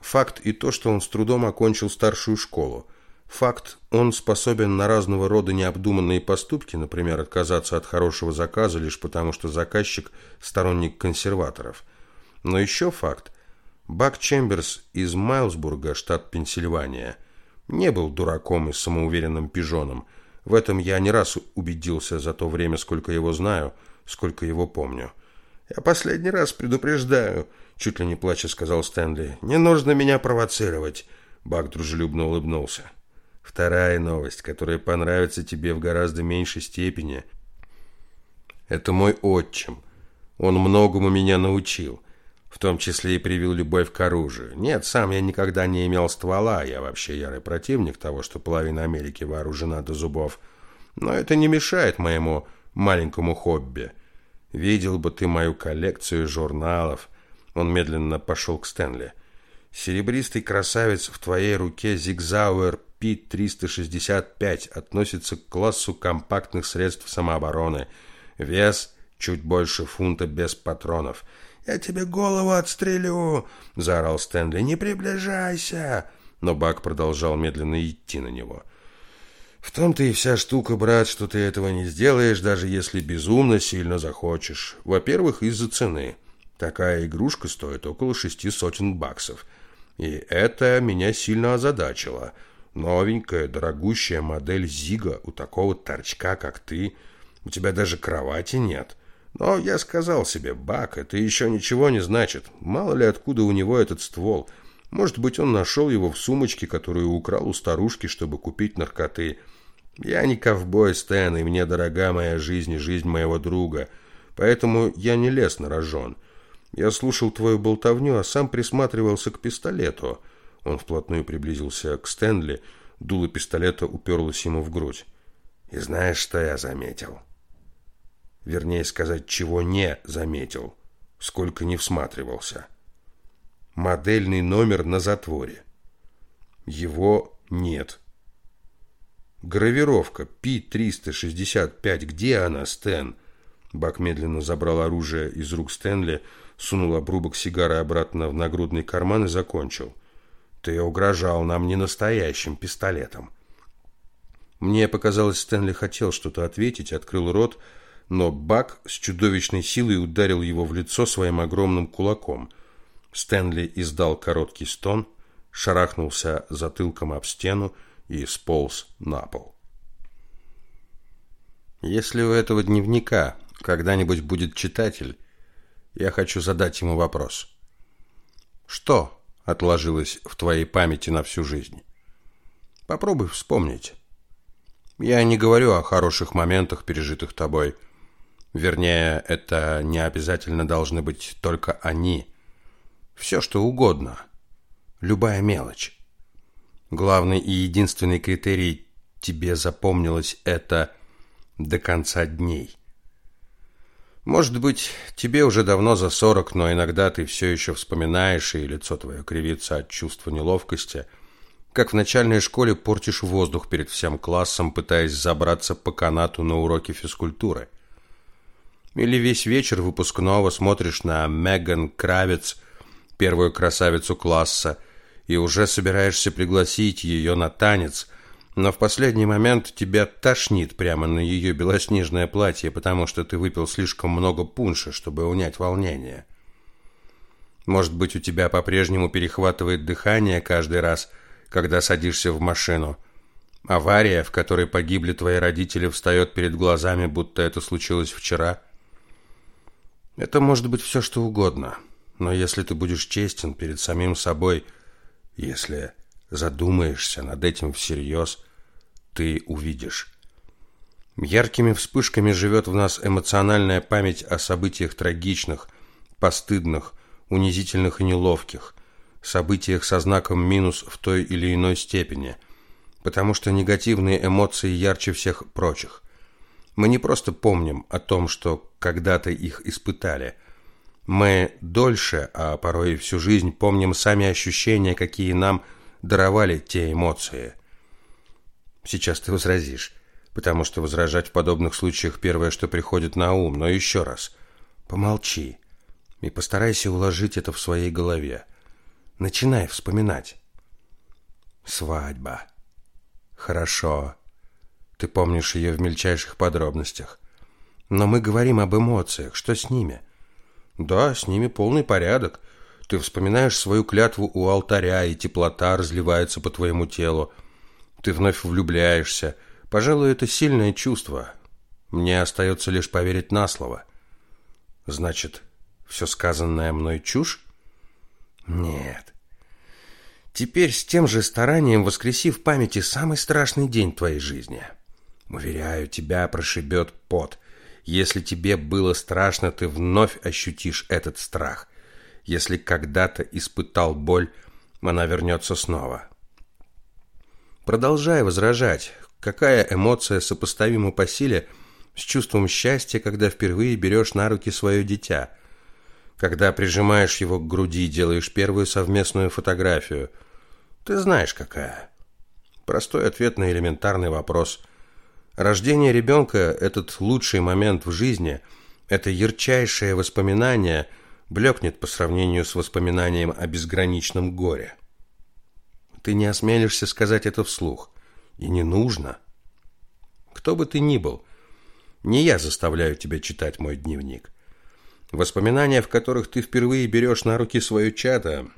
Факт и то, что он с трудом окончил старшую школу. Факт, он способен на разного рода необдуманные поступки, например, отказаться от хорошего заказа лишь потому, что заказчик – сторонник консерваторов. Но еще факт. Бак Чемберс из Майлсбурга, штат Пенсильвания, не был дураком и самоуверенным пижоном. В этом я не раз убедился за то время, сколько его знаю, сколько его помню. «Я последний раз предупреждаю», — чуть ли не плача сказал Стэнли. «Не нужно меня провоцировать». Бак дружелюбно улыбнулся. «Вторая новость, которая понравится тебе в гораздо меньшей степени. Это мой отчим. Он многому меня научил, в том числе и привил любовь к оружию. Нет, сам я никогда не имел ствола, я вообще ярый противник того, что половина Америки вооружена до зубов. Но это не мешает моему маленькому хобби». Видел бы ты мою коллекцию журналов. Он медленно пошел к Стэнли. Серебристый красавец в твоей руке Зигзауэр Пи-365 относится к классу компактных средств самообороны. Вес чуть больше фунта без патронов. «Я тебе голову отстрелю!» – заорал Стэнли. «Не приближайся!» Но Бак продолжал медленно идти на него. В том-то и вся штука, брат, что ты этого не сделаешь, даже если безумно сильно захочешь. Во-первых, из-за цены. Такая игрушка стоит около шести сотен баксов. И это меня сильно озадачило. Новенькая, дорогущая модель Зига у такого торчка, как ты. У тебя даже кровати нет. Но я сказал себе, Бак, это еще ничего не значит. Мало ли откуда у него этот ствол. Может быть, он нашел его в сумочке, которую украл у старушки, чтобы купить наркоты. Я не ковбой, Стэн, и мне дорога моя жизнь и жизнь моего друга. Поэтому я не лез на рожон. Я слушал твою болтовню, а сам присматривался к пистолету. Он вплотную приблизился к Стэнли. Дуло пистолета уперлось ему в грудь. И знаешь, что я заметил? Вернее сказать, чего не заметил, сколько не всматривался модельный номер на затворе. Его нет. Гравировка Пи-365, где она, Стэн? Бак медленно забрал оружие из рук Стэнли, сунул обрубок сигары обратно в нагрудный карман и закончил. Ты угрожал нам не настоящим пистолетом. Мне показалось, Стэнли хотел что-то ответить, открыл рот, но Бак с чудовищной силой ударил его в лицо своим огромным кулаком. Стэнли издал короткий стон, шарахнулся затылком об стену и сполз на пол. Если у этого дневника когда-нибудь будет читатель, я хочу задать ему вопрос. Что отложилось в твоей памяти на всю жизнь? Попробуй вспомнить. Я не говорю о хороших моментах, пережитых тобой. Вернее, это не обязательно должны быть только они – все, что угодно. Любая мелочь. Главный и единственный критерий тебе запомнилось это до конца дней. Может быть, тебе уже давно за сорок, но иногда ты все еще вспоминаешь, и лицо твое кривится от чувства неловкости, как в начальной школе портишь воздух перед всем классом, пытаясь забраться по канату на уроке физкультуры. Или весь вечер выпускного смотришь на Меган Кравец – первую красавицу класса, и уже собираешься пригласить ее на танец, но в последний момент тебя тошнит прямо на ее белоснежное платье, потому что ты выпил слишком много пунша, чтобы унять волнение. Может быть, у тебя по-прежнему перехватывает дыхание каждый раз, когда садишься в машину. Авария, в которой погибли твои родители, встает перед глазами, будто это случилось вчера. Это может быть все, что угодно. Но если ты будешь честен перед самим собой, если задумаешься над этим всерьез, ты увидишь. Яркими вспышками живет в нас эмоциональная память о событиях трагичных, постыдных, унизительных и неловких, событиях со знаком минус в той или иной степени, потому что негативные эмоции ярче всех прочих. Мы не просто помним о том, что когда-то их испытали – мы дольше, а порой и всю жизнь помним сами ощущения, какие нам даровали те эмоции. Сейчас ты возразишь, потому что возражать в подобных случаях первое, что приходит на ум, но еще раз, помолчи и постарайся уложить это в своей голове. Начинай вспоминать. Свадьба. Хорошо. Ты помнишь ее в мельчайших подробностях. Но мы говорим об эмоциях, что с ними? Да, с ними полный порядок. Ты вспоминаешь свою клятву у алтаря, и теплота разливается по твоему телу. Ты вновь влюбляешься, Пожалуй, это сильное чувство. Мне остается лишь поверить на слово. Значит, все сказанное мной чушь? Нет. Теперь с тем же старанием воскреси в памяти самый страшный день твоей жизни. Уверяю, тебя прошибет пот. Если тебе было страшно, ты вновь ощутишь этот страх. Если когда-то испытал боль, она вернется снова. Продолжай возражать. Какая эмоция сопоставима по силе с чувством счастья, когда впервые берешь на руки свое дитя? Когда прижимаешь его к груди, делаешь первую совместную фотографию. Ты знаешь, какая. Простой ответ на элементарный вопрос. Рождение ребенка – этот лучший момент в жизни, это ярчайшее воспоминание блекнет по сравнению с воспоминанием о безграничном горе. Ты не осмелишься сказать это вслух. И не нужно. Кто бы ты ни был, не я заставляю тебя читать мой дневник. Воспоминания, в которых ты впервые берешь на руки свое чадо,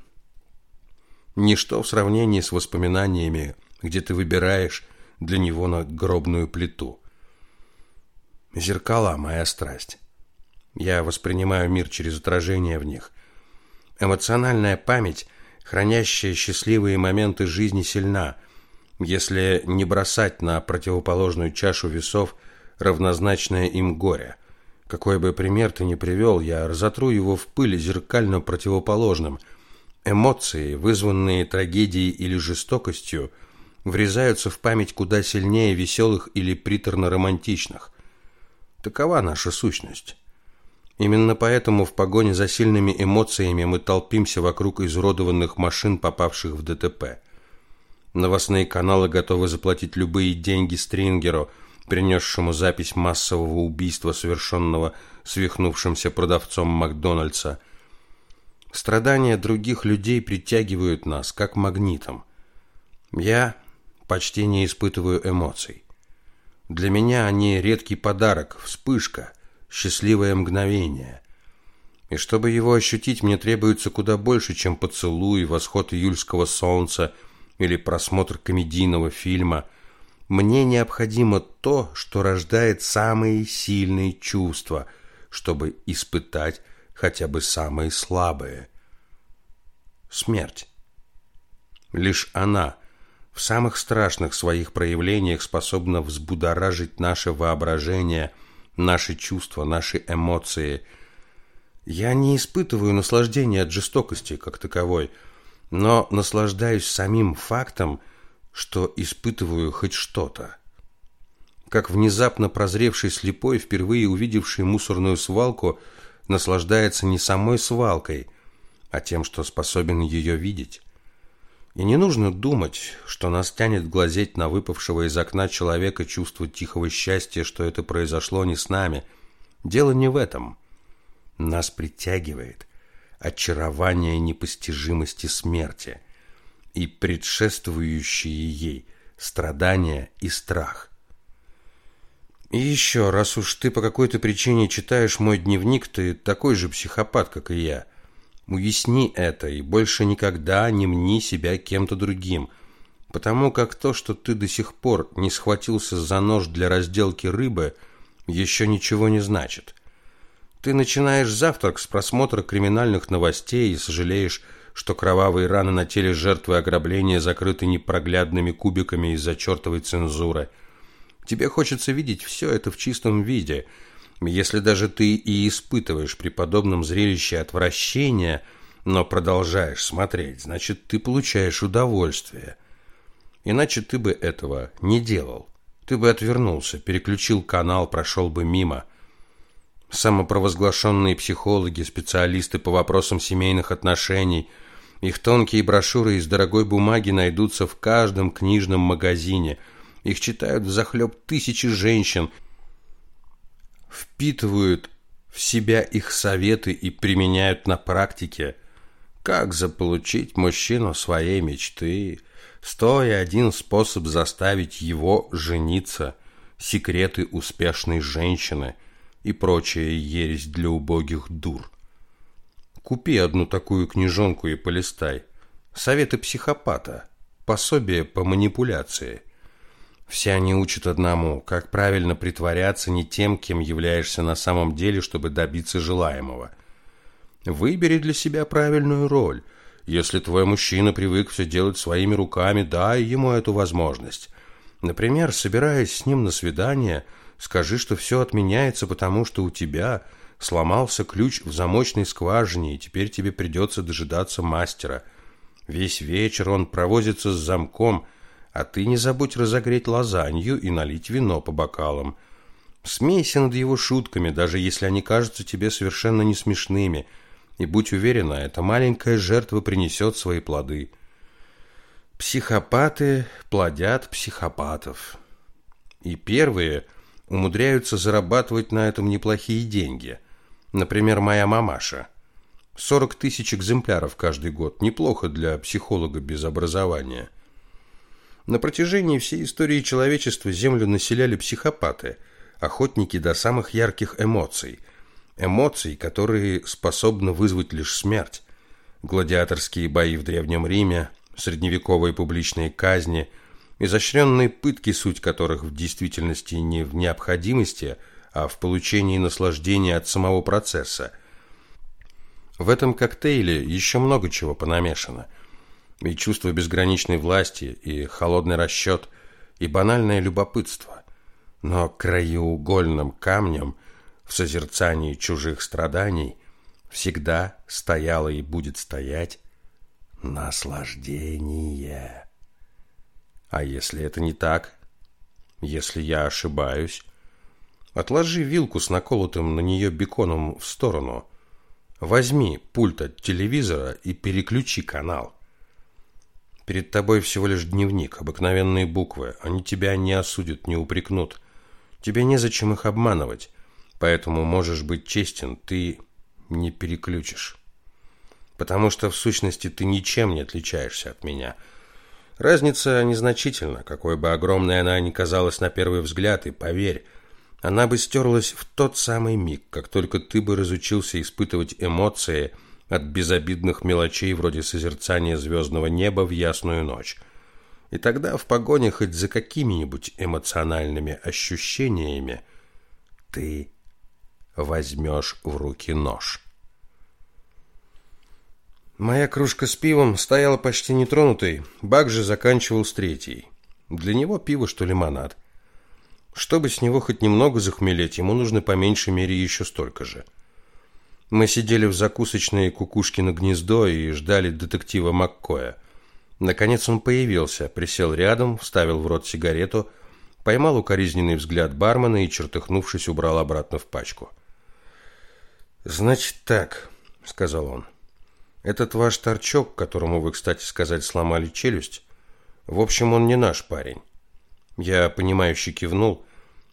ничто в сравнении с воспоминаниями, где ты выбираешь для него надгробную плиту. Зеркала – моя страсть. Я воспринимаю мир через отражение в них. Эмоциональная память, хранящая счастливые моменты жизни, сильна, если не бросать на противоположную чашу весов равнозначное им горе. Какой бы пример ты ни привел, я разотру его в пыль зеркально противоположным. Эмоции, вызванные трагедией или жестокостью, врезаются в память куда сильнее веселых или приторно-романтичных. Такова наша сущность. Именно поэтому в погоне за сильными эмоциями мы толпимся вокруг изуродованных машин, попавших в ДТП. Новостные каналы готовы заплатить любые деньги Стрингеру – принесшему запись массового убийства, совершенного свихнувшимся продавцом Макдональдса. Страдания других людей притягивают нас, как магнитом. Я почти не испытываю эмоций. Для меня они редкий подарок, вспышка, счастливое мгновение. И чтобы его ощутить, мне требуется куда больше, чем поцелуй, восход июльского солнца или просмотр комедийного фильма – мне необходимо то, что рождает самые сильные чувства, чтобы испытать хотя бы самые слабые. Смерть. Лишь она в самых страшных своих проявлениях способна взбудоражить наше воображение, наши чувства, наши эмоции. Я не испытываю наслаждения от жестокости как таковой, но наслаждаюсь самим фактом, что испытываю хоть что-то. Как внезапно прозревший слепой, впервые увидевший мусорную свалку, наслаждается не самой свалкой, а тем, что способен ее видеть. И не нужно думать, что нас тянет глазеть на выпавшего из окна человека чувство тихого счастья, что это произошло не с нами. Дело не в этом. Нас притягивает очарование непостижимости смерти – и предшествующие ей страдания и страх. И еще, раз уж ты по какой-то причине читаешь мой дневник, ты такой же психопат, как и я. Уясни это и больше никогда не мни себя кем-то другим, потому как то, что ты до сих пор не схватился за нож для разделки рыбы, еще ничего не значит. Ты начинаешь завтрак с просмотра криминальных новостей и сожалеешь, что кровавые раны на теле жертвы ограбления закрыты непроглядными кубиками из-за чертовой цензуры. Тебе хочется видеть все это в чистом виде. Если даже ты и испытываешь при подобном зрелище отвращение, но продолжаешь смотреть, значит, ты получаешь удовольствие. Иначе ты бы этого не делал. Ты бы отвернулся, переключил канал, прошел бы мимо. Самопровозглашенные психологи, специалисты по вопросам семейных отношений – их тонкие брошюры из дорогой бумаги найдутся в каждом книжном магазине. Их читают взахлеб тысячи женщин, впитывают в себя их советы и применяют на практике. Как заполучить мужчину своей мечты? Сто и один способ заставить его жениться. Секреты успешной женщины и прочая ересь для убогих дур. Купи одну такую книжонку и полистай. Советы психопата. Пособие по манипуляции. Все они учат одному, как правильно притворяться не тем, кем являешься на самом деле, чтобы добиться желаемого. Выбери для себя правильную роль. Если твой мужчина привык все делать своими руками, дай ему эту возможность. Например, собираясь с ним на свидание, скажи, что все отменяется, потому что у тебя сломался ключ в замочной скважине, и теперь тебе придется дожидаться мастера. Весь вечер он провозится с замком – а ты не забудь разогреть лазанью и налить вино по бокалам. Смейся над его шутками, даже если они кажутся тебе совершенно не смешными, и будь уверена, эта маленькая жертва принесет свои плоды. Психопаты плодят психопатов. И первые умудряются зарабатывать на этом неплохие деньги. Например, моя мамаша. 40 тысяч экземпляров каждый год. Неплохо для психолога без образования. На протяжении всей истории человечества Землю населяли психопаты, охотники до самых ярких эмоций. Эмоций, которые способны вызвать лишь смерть. Гладиаторские бои в Древнем Риме, средневековые публичные казни, изощренные пытки, суть которых в действительности не в необходимости, а в получении наслаждения от самого процесса. В этом коктейле еще много чего понамешано – и чувство безграничной власти, и холодный расчет, и банальное любопытство. Но краеугольным камнем в созерцании чужих страданий всегда стояло и будет стоять наслаждение. А если это не так? Если я ошибаюсь? Отложи вилку с наколотым на нее беконом в сторону. Возьми пульт от телевизора и переключи канал. Перед тобой всего лишь дневник, обыкновенные буквы. Они тебя не осудят, не упрекнут. Тебе незачем их обманывать. Поэтому можешь быть честен, ты не переключишь. Потому что в сущности ты ничем не отличаешься от меня. Разница незначительна, какой бы огромной она ни казалась на первый взгляд, и поверь, она бы стерлась в тот самый миг, как только ты бы разучился испытывать эмоции – от безобидных мелочей вроде созерцания звездного неба в ясную ночь. И тогда в погоне хоть за какими-нибудь эмоциональными ощущениями ты возьмешь в руки нож. Моя кружка с пивом стояла почти нетронутой, Бак же заканчивал с третьей. Для него пиво, что лимонад. Чтобы с него хоть немного захмелеть, ему нужно по меньшей мере еще столько же – мы сидели в закусочной Кукушкино гнездо и ждали детектива Маккоя. Наконец он появился, присел рядом, вставил в рот сигарету, поймал укоризненный взгляд бармена и, чертыхнувшись, убрал обратно в пачку. «Значит так», — сказал он, — «этот ваш торчок, которому вы, кстати сказать, сломали челюсть, в общем, он не наш парень». Я, понимающе кивнул,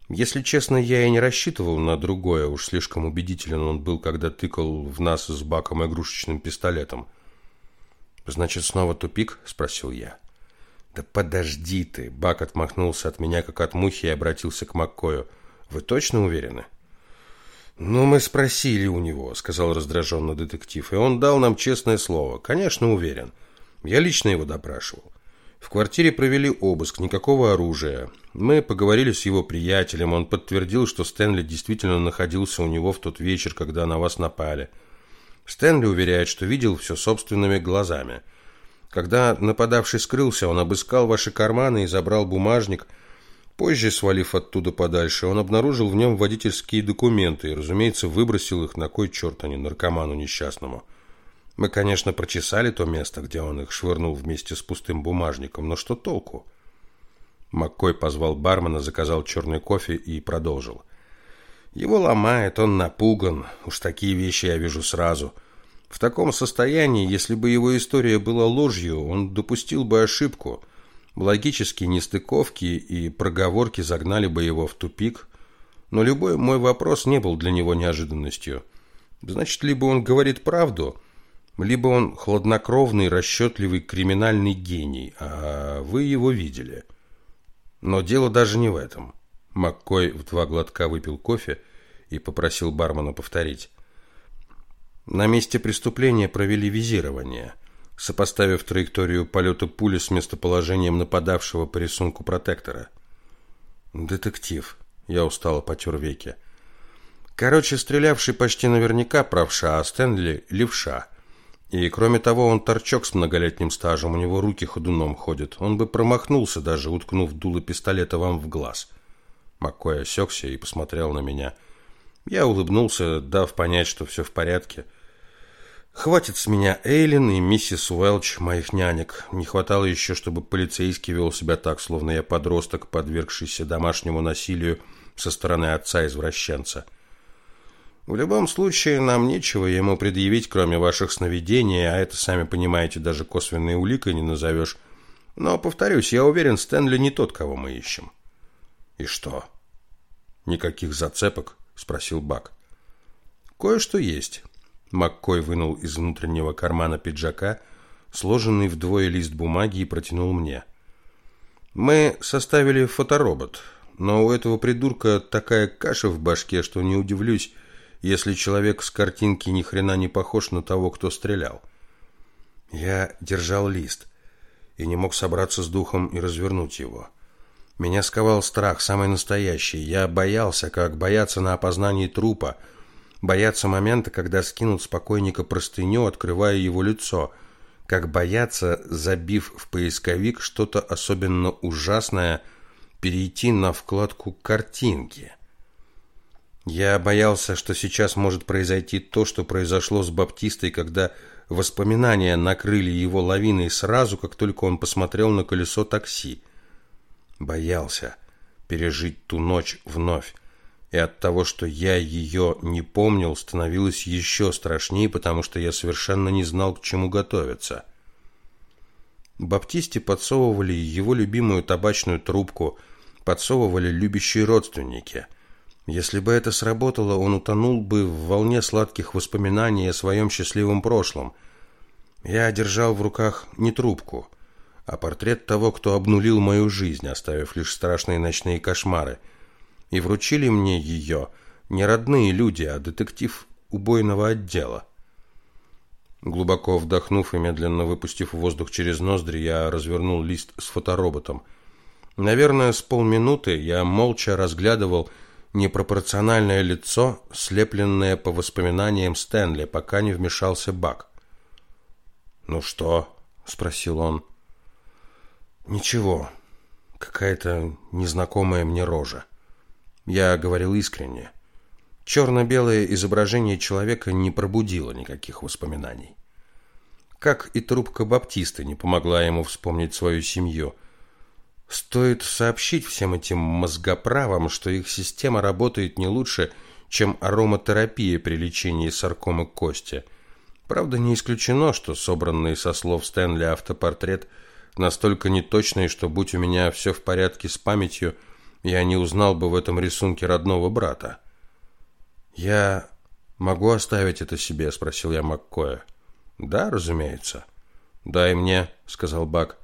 если честно, я и не рассчитывал на другое, уж слишком убедителен он был, когда тыкал в нас с баком игрушечным пистолетом. «Значит, снова тупик?» – спросил я. «Да подожди ты!» – Бак отмахнулся от меня, как от мухи, и обратился к Маккою. «Вы точно уверены?» «Ну, мы спросили у него», – сказал раздраженно детектив, и он дал нам честное слово. «Конечно, уверен. Я лично его допрашивал. В квартире провели обыск, никакого оружия. Мы поговорили с его приятелем, он подтвердил, что Стэнли действительно находился у него в тот вечер, когда на вас напали. Стэнли уверяет, что видел все собственными глазами. Когда нападавший скрылся, он обыскал ваши карманы и забрал бумажник. Позже, свалив оттуда подальше, он обнаружил в нем водительские документы и, разумеется, выбросил их на кой черт они наркоману несчастному. Мы, конечно, прочесали то место, где он их швырнул вместе с пустым бумажником, но что толку? Маккой позвал бармена, заказал черный кофе и продолжил. Его ломает, он напуган. Уж такие вещи я вижу сразу. В таком состоянии, если бы его история была ложью, он допустил бы ошибку. Логические нестыковки и проговорки загнали бы его в тупик. Но любой мой вопрос не был для него неожиданностью. Значит, либо он говорит правду, либо он хладнокровный, расчетливый криминальный гений, а вы его видели. Но дело даже не в этом. Маккой в два глотка выпил кофе и попросил бармена повторить. На месте преступления провели визирование, сопоставив траекторию полета пули с местоположением нападавшего по рисунку протектора. Детектив. Я устало потер веки. Короче, стрелявший почти наверняка правша, а Стэнли – левша. И кроме того, он торчок с многолетним стажем, у него руки ходуном ходят. Он бы промахнулся даже, уткнув дуло пистолета вам в глаз. Маккой осекся и посмотрел на меня. Я улыбнулся, дав понять, что все в порядке. Хватит с меня Эйлин и миссис Уэлч, моих нянек. Не хватало еще, чтобы полицейский вел себя так, словно я подросток, подвергшийся домашнему насилию со стороны отца-извращенца. — в любом случае, нам нечего ему предъявить, кроме ваших сновидений, а это, сами понимаете, даже косвенной уликой не назовешь. Но, повторюсь, я уверен, Стэнли не тот, кого мы ищем. И что? Никаких зацепок? Спросил Бак. Кое-что есть. Маккой вынул из внутреннего кармана пиджака сложенный вдвое лист бумаги и протянул мне. Мы составили фоторобот, но у этого придурка такая каша в башке, что не удивлюсь, если человек с картинки ни хрена не похож на того, кто стрелял. Я держал лист и не мог собраться с духом и развернуть его. Меня сковал страх, самый настоящий. Я боялся, как бояться на опознании трупа, бояться момента, когда скинут с покойника простыню, открывая его лицо, как бояться, забив в поисковик что-то особенно ужасное, перейти на вкладку «Картинки». Я боялся, что сейчас может произойти то, что произошло с Баптистой, когда воспоминания накрыли его лавиной сразу, как только он посмотрел на колесо такси. Боялся пережить ту ночь вновь. И от того, что я ее не помнил, становилось еще страшнее, потому что я совершенно не знал, к чему готовиться. Баптисте подсовывали его любимую табачную трубку, подсовывали любящие родственники – если бы это сработало, он утонул бы в волне сладких воспоминаний о своем счастливом прошлом. Я держал в руках не трубку, а портрет того, кто обнулил мою жизнь, оставив лишь страшные ночные кошмары. И вручили мне ее не родные люди, а детектив убойного отдела. Глубоко вдохнув и медленно выпустив воздух через ноздри, я развернул лист с фотороботом. Наверное, с полминуты я молча разглядывал непропорциональное лицо, слепленное по воспоминаниям Стэнли, пока не вмешался Бак. «Ну что?» – спросил он. «Ничего. Какая-то незнакомая мне рожа. Я говорил искренне. Черно-белое изображение человека не пробудило никаких воспоминаний. Как и трубка Баптисты не помогла ему вспомнить свою семью – Стоит сообщить всем этим мозгоправам, что их система работает не лучше, чем ароматерапия при лечении саркомы кости. Правда, не исключено, что собранный со слов Стэнли автопортрет настолько неточный, что будь у меня все в порядке с памятью, я не узнал бы в этом рисунке родного брата. «Я могу оставить это себе?» – спросил я Маккоя. «Да, разумеется». «Дай мне», – сказал Бак.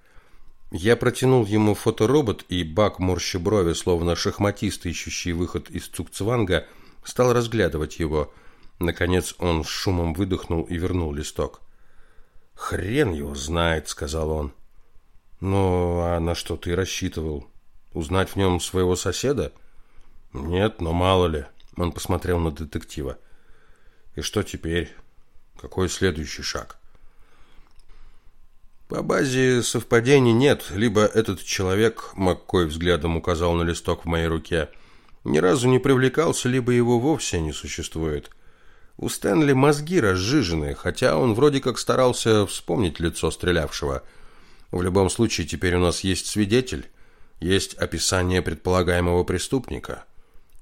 Я протянул ему фоторобот, и Бак, морщи брови, словно шахматист, ищущий выход из цукцванга, стал разглядывать его. Наконец он с шумом выдохнул и вернул листок. «Хрен его знает», — сказал он. «Ну, а на что ты рассчитывал? Узнать в нем своего соседа?» «Нет, но мало ли». Он посмотрел на детектива. «И что теперь? Какой следующий шаг?» По базе совпадений нет, либо этот человек, Маккой взглядом указал на листок в моей руке, ни разу не привлекался, либо его вовсе не существует. У Стэнли мозги разжижены, хотя он вроде как старался вспомнить лицо стрелявшего. В любом случае, теперь у нас есть свидетель, есть описание предполагаемого преступника.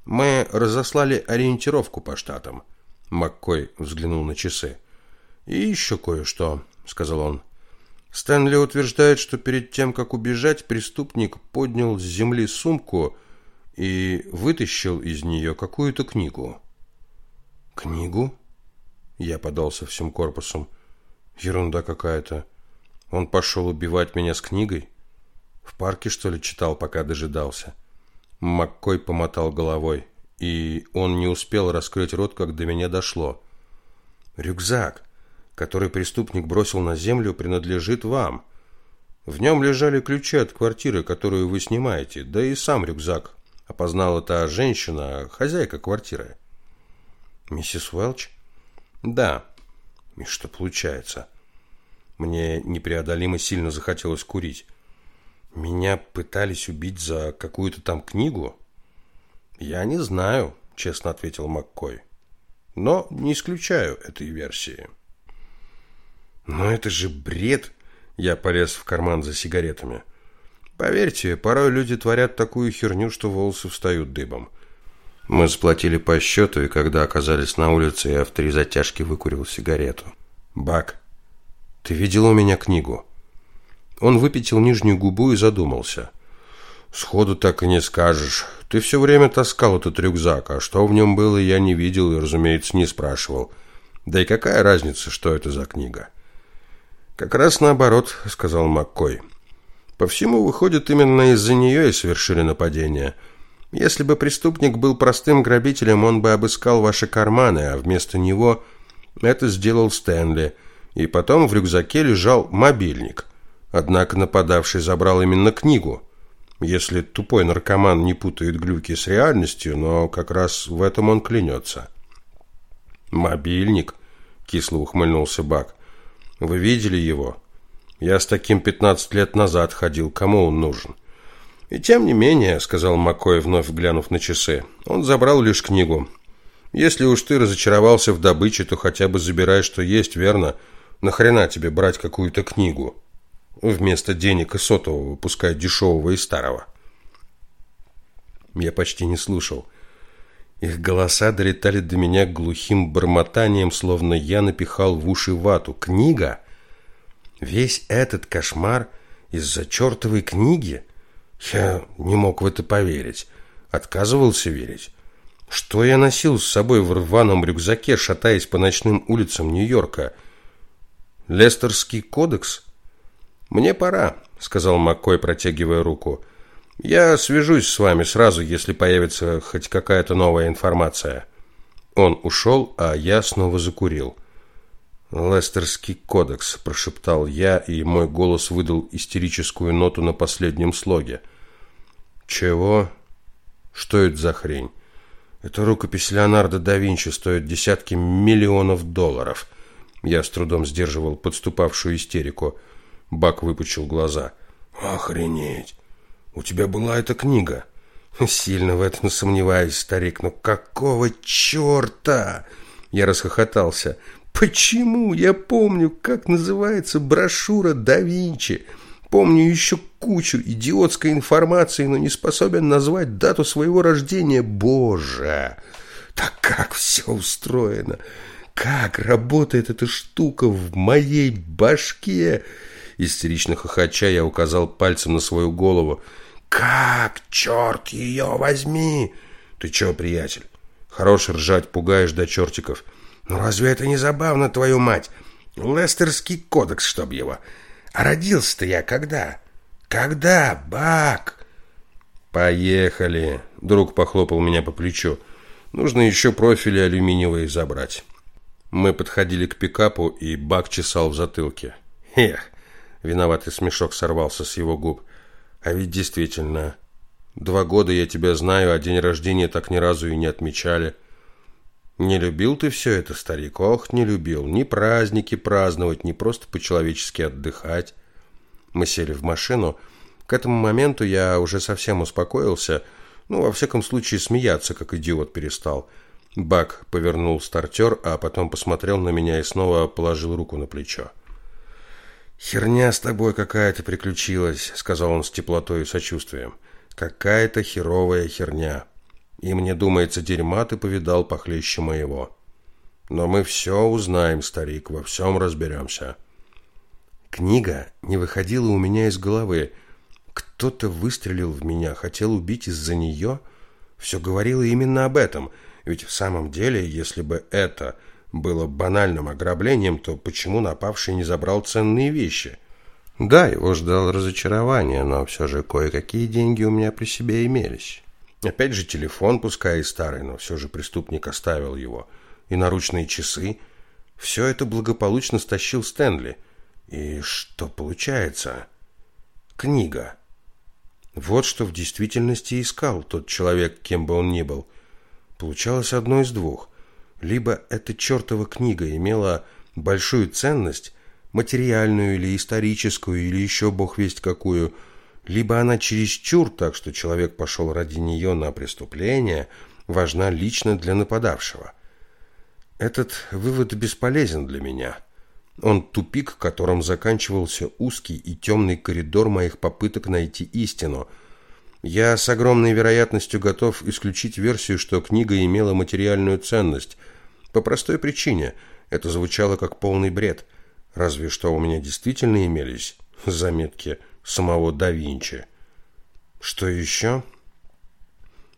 Мы разослали ориентировку по штатам. Маккой взглянул на часы. «И еще кое-что», — сказал он. Стэнли утверждает, что перед тем, как убежать, преступник поднял с земли сумку и вытащил из нее какую-то книгу. «Книгу?» Я подался всем корпусом. «Ерунда какая-то. Он пошел убивать меня с книгой? В парке, что ли, читал, пока дожидался?» Маккой помотал головой, и он не успел раскрыть рот, как до меня дошло. «Рюкзак!» Который преступник бросил на землю, принадлежит вам. В нем лежали ключи от квартиры, которую вы снимаете, да и сам рюкзак. опознала та женщина, хозяйка квартиры. Миссис Уэлч? Да. И что получается? Мне непреодолимо сильно захотелось курить. Меня пытались убить за какую-то там книгу? Я не знаю, честно ответил Маккой. Но не исключаю этой версии. Но это же бред. Я полез в карман за сигаретами. Поверьте, порой люди творят такую херню, что волосы встают дыбом. Мы сплатили по счету, и когда оказались на улице, я в три затяжки выкурил сигарету. «Бак, ты видел у меня книгу?» Он выпятил нижнюю губу и задумался. «Сходу так и не скажешь. Ты все время таскал этот рюкзак, а что в нем было, я не видел и, разумеется, не спрашивал. Да и какая разница, что это за книга?» «Как раз наоборот», — сказал Маккой. «По всему, выходит, именно из-за нее и совершили нападение». Если бы преступник был простым грабителем, он бы обыскал ваши карманы, а вместо него это сделал Стэнли. И потом в рюкзаке лежал мобильник. Однако нападавший забрал именно книгу. Если тупой наркоман не путает глюки с реальностью, но как раз в этом он клянется. «Мобильник?» – кисло ухмыльнулся Бак. «Вы видели его? Я с таким пятнадцать лет назад ходил. Кому он нужен?» «И тем не менее», — сказал Маккой, вновь глянув на часы, — «он забрал лишь книгу. Если уж ты разочаровался в добыче, то хотя бы забирай, что есть, верно? Нахрена тебе брать какую-то книгу? Вместо денег и сотового выпускать дешевого и старого». Я почти не слушал. Их голоса долетали до меня глухим бормотанием, словно я напихал в уши вату. «Книга? Весь этот кошмар из-за чертовой книги?» Я не мог в это поверить. Отказывался верить. Что я носил с собой в рваном рюкзаке, шатаясь по ночным улицам Нью-Йорка? Лестерский кодекс? Мне пора, сказал Маккой, протягивая руку. Я свяжусь с вами сразу, если появится хоть какая-то новая информация. Он ушел, а я снова закурил. «Лестерский кодекс», – прошептал я, и мой голос выдал истерическую ноту на последнем слоге – чего? Что это за хрень? Эта рукопись Леонардо да Винчи стоит десятки миллионов долларов. Я с трудом сдерживал подступавшую истерику. Бак выпучил глаза. Охренеть! У тебя была эта книга? Сильно в этом сомневаюсь, старик, но какого черта? Я расхохотался. Почему? Я помню, как называется брошюра да Винчи. Помню еще кучу идиотской информации, но не способен назвать дату своего рождения. Боже! Так как все устроено? Как работает эта штука в моей башке? Истерично хохоча я указал пальцем на свою голову. Как, черт ее возьми! Ты че, приятель? Хорош ржать, пугаешь до чертиков. Ну разве это не забавно, твою мать? Лестерский кодекс, чтоб его... А родился-то я когда? Когда, Бак? Поехали. Друг похлопал меня по плечу. Нужно еще профили алюминиевые забрать. Мы подходили к пикапу, и Бак чесал в затылке. Эх, виноватый смешок сорвался с его губ. А ведь действительно, два года я тебя знаю, а день рождения так ни разу и не отмечали. Не любил ты все это, старик? Ох, не любил. Ни праздники праздновать, ни просто по-человечески отдыхать. Мы сели в машину. К этому моменту я уже совсем успокоился. Ну, во всяком случае, смеяться, как идиот, перестал. Бак повернул стартер, а потом посмотрел на меня и снова положил руку на плечо. «Херня с тобой какая-то приключилась», — сказал он с теплотой и сочувствием. «Какая-то херовая херня». И мне думается, дерьма ты повидал похлеще моего. Но мы все узнаем, старик, во всем разберемся. Книга не выходила у меня из головы. Кто-то выстрелил в меня, хотел убить из-за нее. Все говорило именно об этом. Ведь в самом деле, если бы это было банальным ограблением, то почему напавший не забрал ценные вещи? Да, его ждало разочарование, но все же кое-какие деньги у меня при себе имелись. Опять же телефон, пускай и старый, но все же преступник оставил его. И наручные часы. Все это благополучно стащил Стэнли. И что получается? Книга. Вот что в действительности искал тот человек, кем бы он ни был. Получалось одно из двух. Либо эта чертова книга имела большую ценность, материальную или историческую, или еще бог весть какую, либо она чересчур, так что человек пошел ради нее на преступление, важна лично для нападавшего. Этот вывод бесполезен для меня. Он тупик, которым заканчивался узкий и темный коридор моих попыток найти истину. Я с огромной вероятностью готов исключить версию, что книга имела материальную ценность. По простой причине. Это звучало как полный бред. Разве что у меня действительно имелись заметки самого да Винчи. Что еще?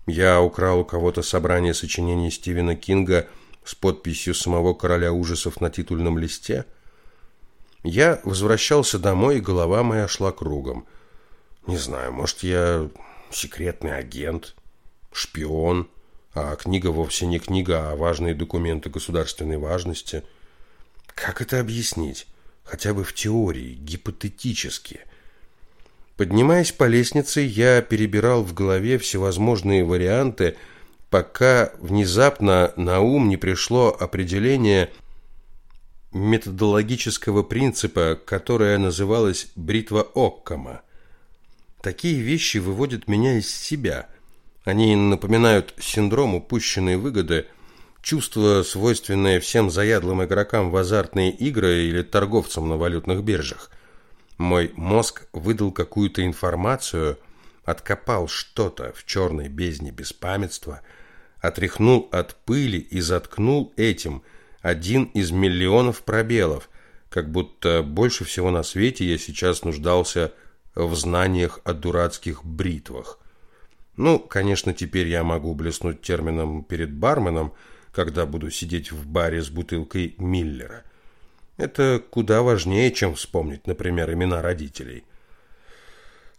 Я украл у кого-то собрание сочинений Стивена Кинга с подписью самого короля ужасов на титульном листе. Я возвращался домой, и голова моя шла кругом. Не знаю, может, я секретный агент, шпион, а книга вовсе не книга, а важные документы государственной важности. Как это объяснить? Хотя бы в теории, гипотетически – Поднимаясь по лестнице, я перебирал в голове всевозможные варианты, пока внезапно на ум не пришло определение методологического принципа, которое называлось «бритва Оккама». Такие вещи выводят меня из себя. Они напоминают синдром упущенной выгоды, чувство, свойственное всем заядлым игрокам в азартные игры или торговцам на валютных биржах. Мой мозг выдал какую-то информацию, откопал что-то в черной бездне беспамятства, отряхнул от пыли и заткнул этим один из миллионов пробелов, как будто больше всего на свете я сейчас нуждался в знаниях о дурацких бритвах. Ну, конечно, теперь я могу блеснуть термином перед барменом, когда буду сидеть в баре с бутылкой Миллера – это куда важнее, чем вспомнить, например, имена родителей.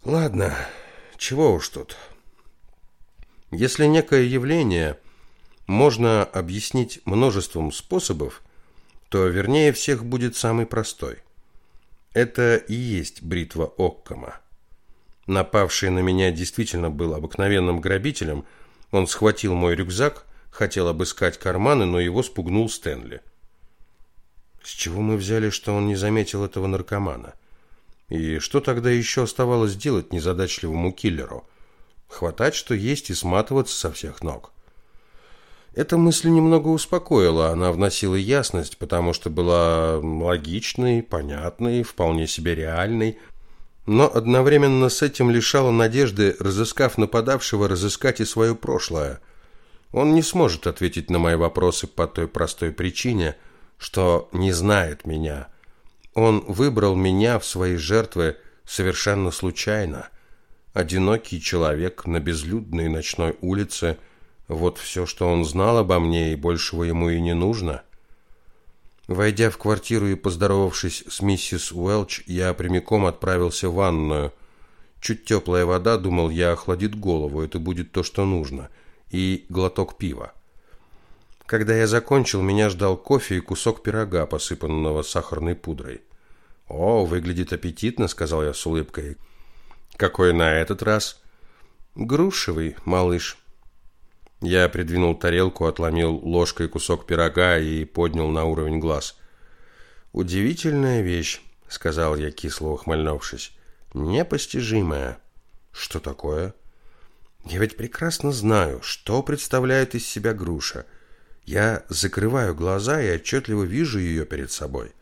Ладно, чего уж тут. Если некое явление можно объяснить множеством способов, то вернее всех будет самый простой. Это и есть бритва Оккама. Напавший на меня действительно был обыкновенным грабителем. Он схватил мой рюкзак, хотел обыскать карманы, но его спугнул Стэнли. С чего мы взяли, что он не заметил этого наркомана? И что тогда еще оставалось делать незадачливому киллеру? Хватать, что есть, и сматываться со всех ног. Эта мысль немного успокоила, она вносила ясность, потому что была логичной, понятной, вполне себе реальной, но одновременно с этим лишала надежды, разыскав нападавшего, разыскать и свое прошлое. Он не сможет ответить на мои вопросы по той простой причине – что не знает меня. Он выбрал меня в свои жертвы совершенно случайно. Одинокий человек на безлюдной ночной улице – вот все, что он знал обо мне, и большего ему и не нужно. Войдя в квартиру и поздоровавшись с миссис Уэлч, я прямиком отправился в ванную. Чуть теплая вода, думал я, охладит голову, это будет то, что нужно, и глоток пива. Когда я закончил, меня ждал кофе и кусок пирога, посыпанного сахарной пудрой. «О, выглядит аппетитно», — сказал я с улыбкой. «Какой на этот раз?» «Грушевый, малыш». Я придвинул тарелку, отломил ложкой кусок пирога и поднял на уровень глаз. «Удивительная вещь», — сказал я, кисло ухмыльнувшись. «Непостижимая». «Что такое?» «Я ведь прекрасно знаю, что представляет из себя груша». Я закрываю глаза и отчетливо вижу ее перед собой.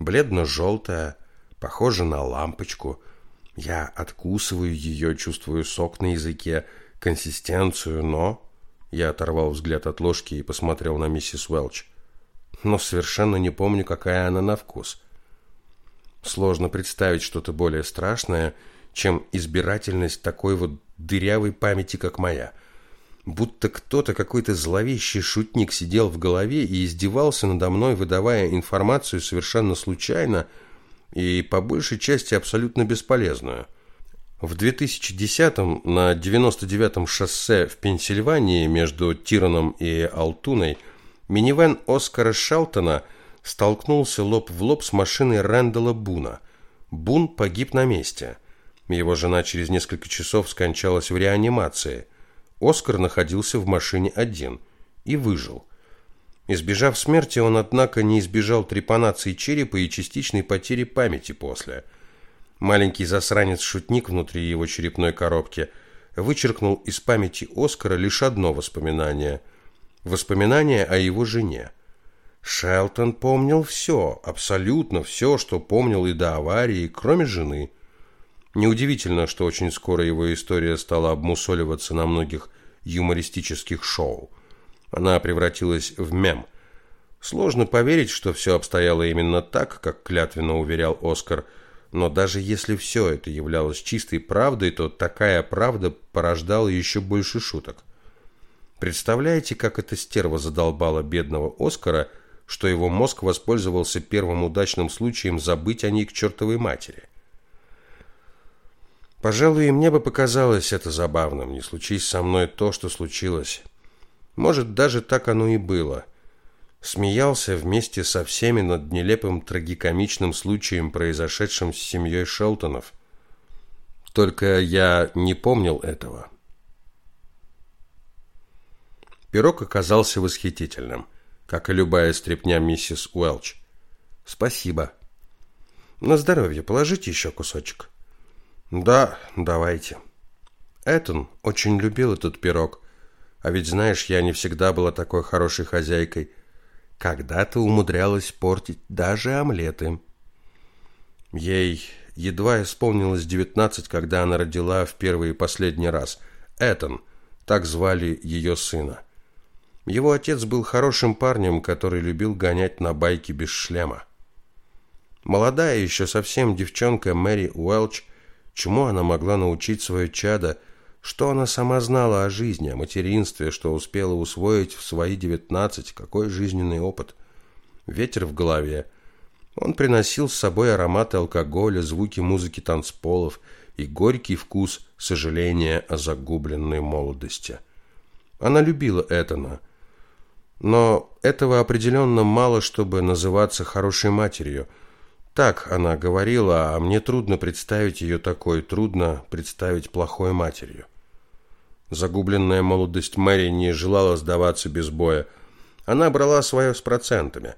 Бледно-желтая, похожа на лампочку. Я откусываю ее, чувствую сок на языке, консистенцию, но... Я оторвал взгляд от ложки и посмотрел на миссис Уэлч. Но совершенно не помню, какая она на вкус. Сложно представить что-то более страшное, чем избирательность такой вот дырявой памяти, как моя – будто кто-то, какой-то зловещий шутник сидел в голове и издевался надо мной, выдавая информацию совершенно случайно и по большей части абсолютно бесполезную. В 2010-м на 99-м шоссе в Пенсильвании между Тироном и Алтуной минивэн Оскара Шелтона столкнулся лоб в лоб с машиной Рэндала Буна. Бун погиб на месте. Его жена через несколько часов скончалась в реанимации. Оскар находился в машине один и выжил. Избежав смерти, он, однако, не избежал трепанации черепа и частичной потери памяти после. Маленький засранец-шутник внутри его черепной коробки вычеркнул из памяти Оскара лишь одно воспоминание – воспоминание о его жене. Шелтон помнил все, абсолютно все, что помнил и до аварии, кроме жены. Неудивительно, что очень скоро его история стала обмусоливаться на многих юмористических шоу. Она превратилась в мем. Сложно поверить, что все обстояло именно так, как клятвенно уверял Оскар, но даже если все это являлось чистой правдой, то такая правда порождала еще больше шуток. Представляете, как эта стерва задолбала бедного Оскара, что его мозг воспользовался первым удачным случаем забыть о ней к чертовой матери? Пожалуй, и мне бы показалось это забавным, не случись со мной то, что случилось. Может, даже так оно и было. Смеялся вместе со всеми над нелепым трагикомичным случаем, произошедшим с семьей Шелтонов. Только я не помнил этого. Пирог оказался восхитительным, как и любая стряпня миссис Уэлч. Спасибо. На здоровье положите еще кусочек. Да, давайте. Этон очень любил этот пирог – а ведь знаешь, я не всегда была такой хорошей хозяйкой. Когда-то умудрялась портить даже омлеты. Ей едва исполнилось девятнадцать, когда она родила в первый и последний раз. Этон, так звали ее сына. Его отец был хорошим парнем, который любил гонять на байке без шлема. Молодая еще совсем девчонка Мэри Уэлч, чему она могла научить свое чадо, что она сама знала о жизни, о материнстве, что успела усвоить в свои девятнадцать, какой жизненный опыт. Ветер в голове. Он приносил с собой ароматы алкоголя, звуки музыки танцполов и горький вкус сожаления о загубленной молодости. Она любила Этана, но этого определенно мало, чтобы называться хорошей матерью – так она говорила, а мне трудно представить ее такой, трудно представить плохой матерью. Загубленная молодость Мэри не желала сдаваться без боя. Она брала свое с процентами.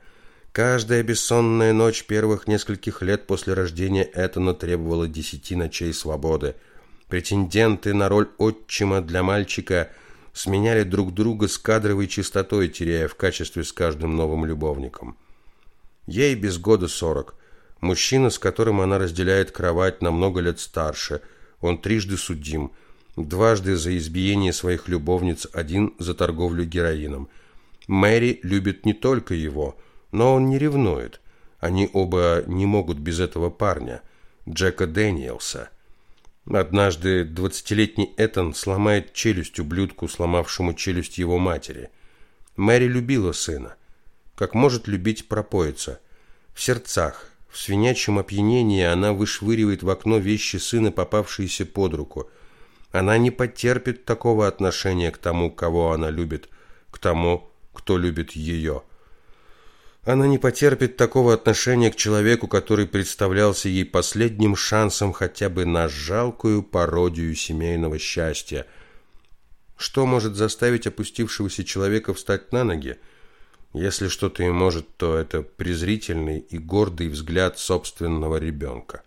Каждая бессонная ночь первых нескольких лет после рождения Этана требовала десяти ночей свободы. Претенденты на роль отчима для мальчика сменяли друг друга с кадровой чистотой, теряя в качестве с каждым новым любовником. Ей без года сорок. Мужчина, с которым она разделяет кровать, на много лет старше. Он трижды судим. Дважды за избиение своих любовниц, один за торговлю героином. Мэри любит не только его, но он не ревнует. Они оба не могут без этого парня, Джека Дэниелса. Однажды двадцатилетний Этан сломает челюсть ублюдку, сломавшему челюсть его матери. Мэри любила сына, как может любить пропоица, в сердцах, в свинячьем опьянении она вышвыривает в окно вещи сына, попавшиеся под руку. Она не потерпит такого отношения к тому, кого она любит, к тому, кто любит ее. Она не потерпит такого отношения к человеку, который представлялся ей последним шансом хотя бы на жалкую пародию семейного счастья. Что может заставить опустившегося человека встать на ноги? Если что-то и может, то это презрительный и гордый взгляд собственного ребенка.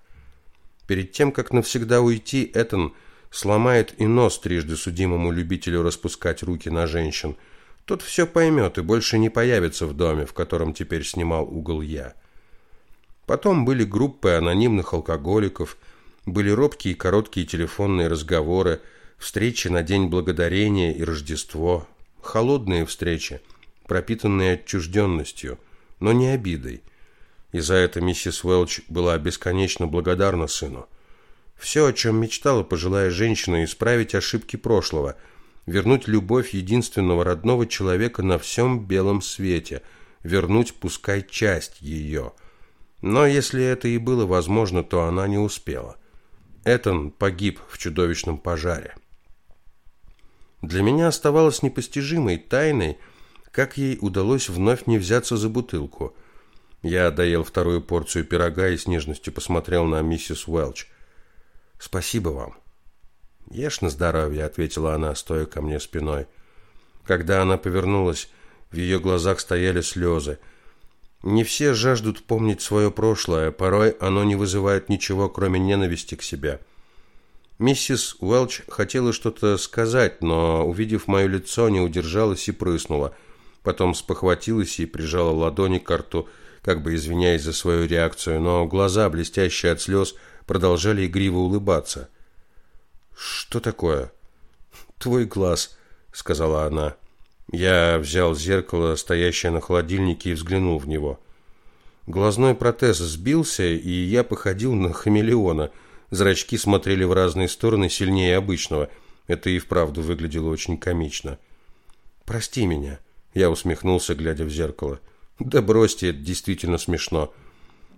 Перед тем, как навсегда уйти, Этан сломает и нос трижды судимому любителю распускать руки на женщин. Тот все поймет и больше не появится в доме, в котором теперь снимал угол я. Потом были группы анонимных алкоголиков, были робкие и короткие телефонные разговоры, встречи на День Благодарения и Рождество, холодные встречи – пропитанные отчужденностью, но не обидой. И за это миссис Уэлч была бесконечно благодарна сыну. Все, о чем мечтала пожилая женщина, исправить ошибки прошлого, вернуть любовь единственного родного человека на всем белом свете, вернуть пускай часть ее. Но если это и было возможно, то она не успела. Этон погиб в чудовищном пожаре. Для меня оставалось непостижимой тайной, как ей удалось вновь не взяться за бутылку. Я доел вторую порцию пирога и с нежностью посмотрел на миссис Уэлч. Спасибо вам. Ешь на здоровье, ответила она, стоя ко мне спиной. Когда она повернулась, в ее глазах стояли слезы. Не все жаждут помнить свое прошлое, порой оно не вызывает ничего, кроме ненависти к себе. Миссис Уэлч хотела что-то сказать, но, увидев мое лицо, не удержалась и прыснула. Потом спохватилась и прижала ладони к рту, как бы извиняясь за свою реакцию, но глаза, блестящие от слез, продолжали игриво улыбаться. «Что такое?» «Твой глаз», — сказала она. Я взял зеркало, стоящее на холодильнике, и взглянул в него. Глазной протез сбился, и я походил на хамелеона. Зрачки смотрели в разные стороны сильнее обычного. Это и вправду выглядело очень комично. «Прости меня», — я усмехнулся, глядя в зеркало. «Да бросьте, это действительно смешно».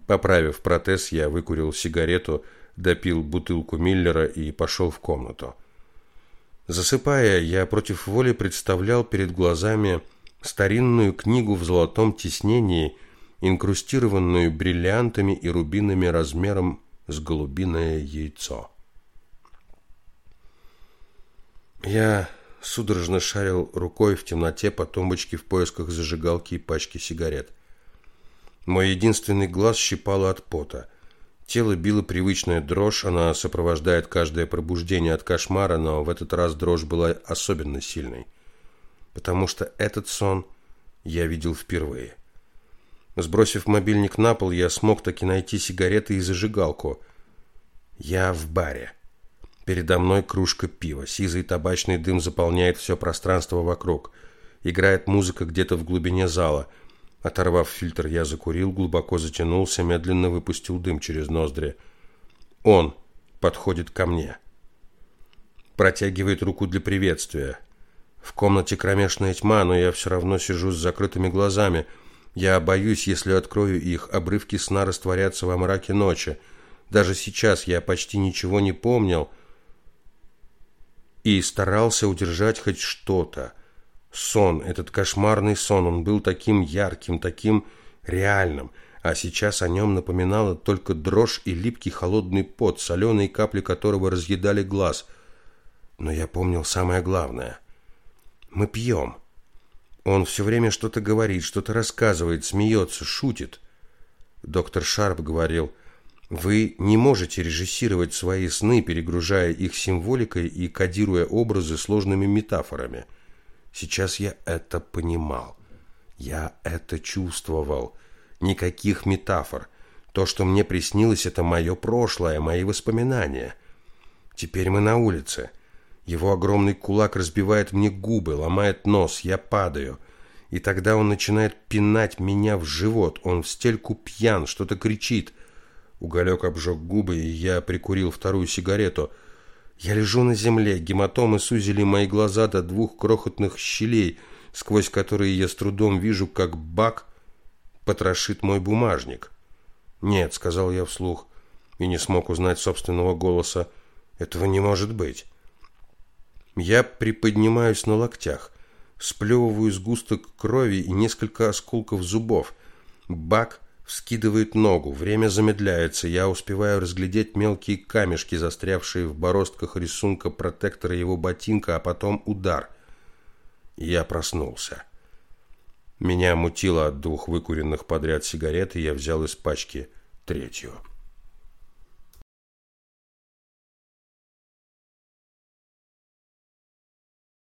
Поправив протез, я выкурил сигарету, допил бутылку Миллера и пошел в комнату. Засыпая, я против воли представлял перед глазами старинную книгу в золотом тиснении, инкрустированную бриллиантами и рубинами размером с голубиное яйцо. Я судорожно шарил рукой в темноте по тумбочке в поисках зажигалки и пачки сигарет. Мой единственный глаз щипало от пота. Тело било привычная дрожь, она сопровождает каждое пробуждение от кошмара, но в этот раз дрожь была особенно сильной, потому что этот сон я видел впервые. Сбросив мобильник на пол, я смог таки найти сигареты и зажигалку. Я в баре. Передо мной кружка пива. Сизый табачный дым заполняет все пространство вокруг. Играет музыка где-то в глубине зала – Оторвав фильтр, я закурил, глубоко затянулся, медленно выпустил дым через ноздри. Он подходит ко мне. Протягивает руку для приветствия. В комнате кромешная тьма, но я все равно сижу с закрытыми глазами. Я боюсь, если открою их, обрывки сна растворятся во мраке ночи. Даже сейчас я почти ничего не помнил и старался удержать хоть что-то. Сон, этот кошмарный сон, он был таким ярким, таким реальным, а сейчас о нем напоминала только дрожь и липкий холодный пот, соленые капли которого разъедали глаз. Но я помнил самое главное. Мы пьем. Он все время что-то говорит, что-то рассказывает, смеется, шутит. Доктор Шарп говорил, вы не можете режиссировать свои сны, перегружая их символикой и кодируя образы сложными метафорами. Сейчас я это понимал. Я это чувствовал. Никаких метафор. То, что мне приснилось, это мое прошлое, мои воспоминания. Теперь мы на улице. Его огромный кулак разбивает мне губы, ломает нос, я падаю. И тогда он начинает пинать меня в живот. Он в стельку пьян, что-то кричит. Уголек обжег губы, и я прикурил вторую сигарету – я лежу на земле, гематомы сузили мои глаза до двух крохотных щелей, сквозь которые я с трудом вижу, как бак потрошит мой бумажник. «Нет», — сказал я вслух, и не смог узнать собственного голоса. «Этого не может быть». Я приподнимаюсь на локтях, сплевываю сгусток крови и несколько осколков зубов. Бак Вскидывает ногу, время замедляется, я успеваю разглядеть мелкие камешки, застрявшие в бороздках рисунка протектора его ботинка, а потом удар. Я проснулся. Меня мутило от двух выкуренных подряд сигарет, и я взял из пачки третью.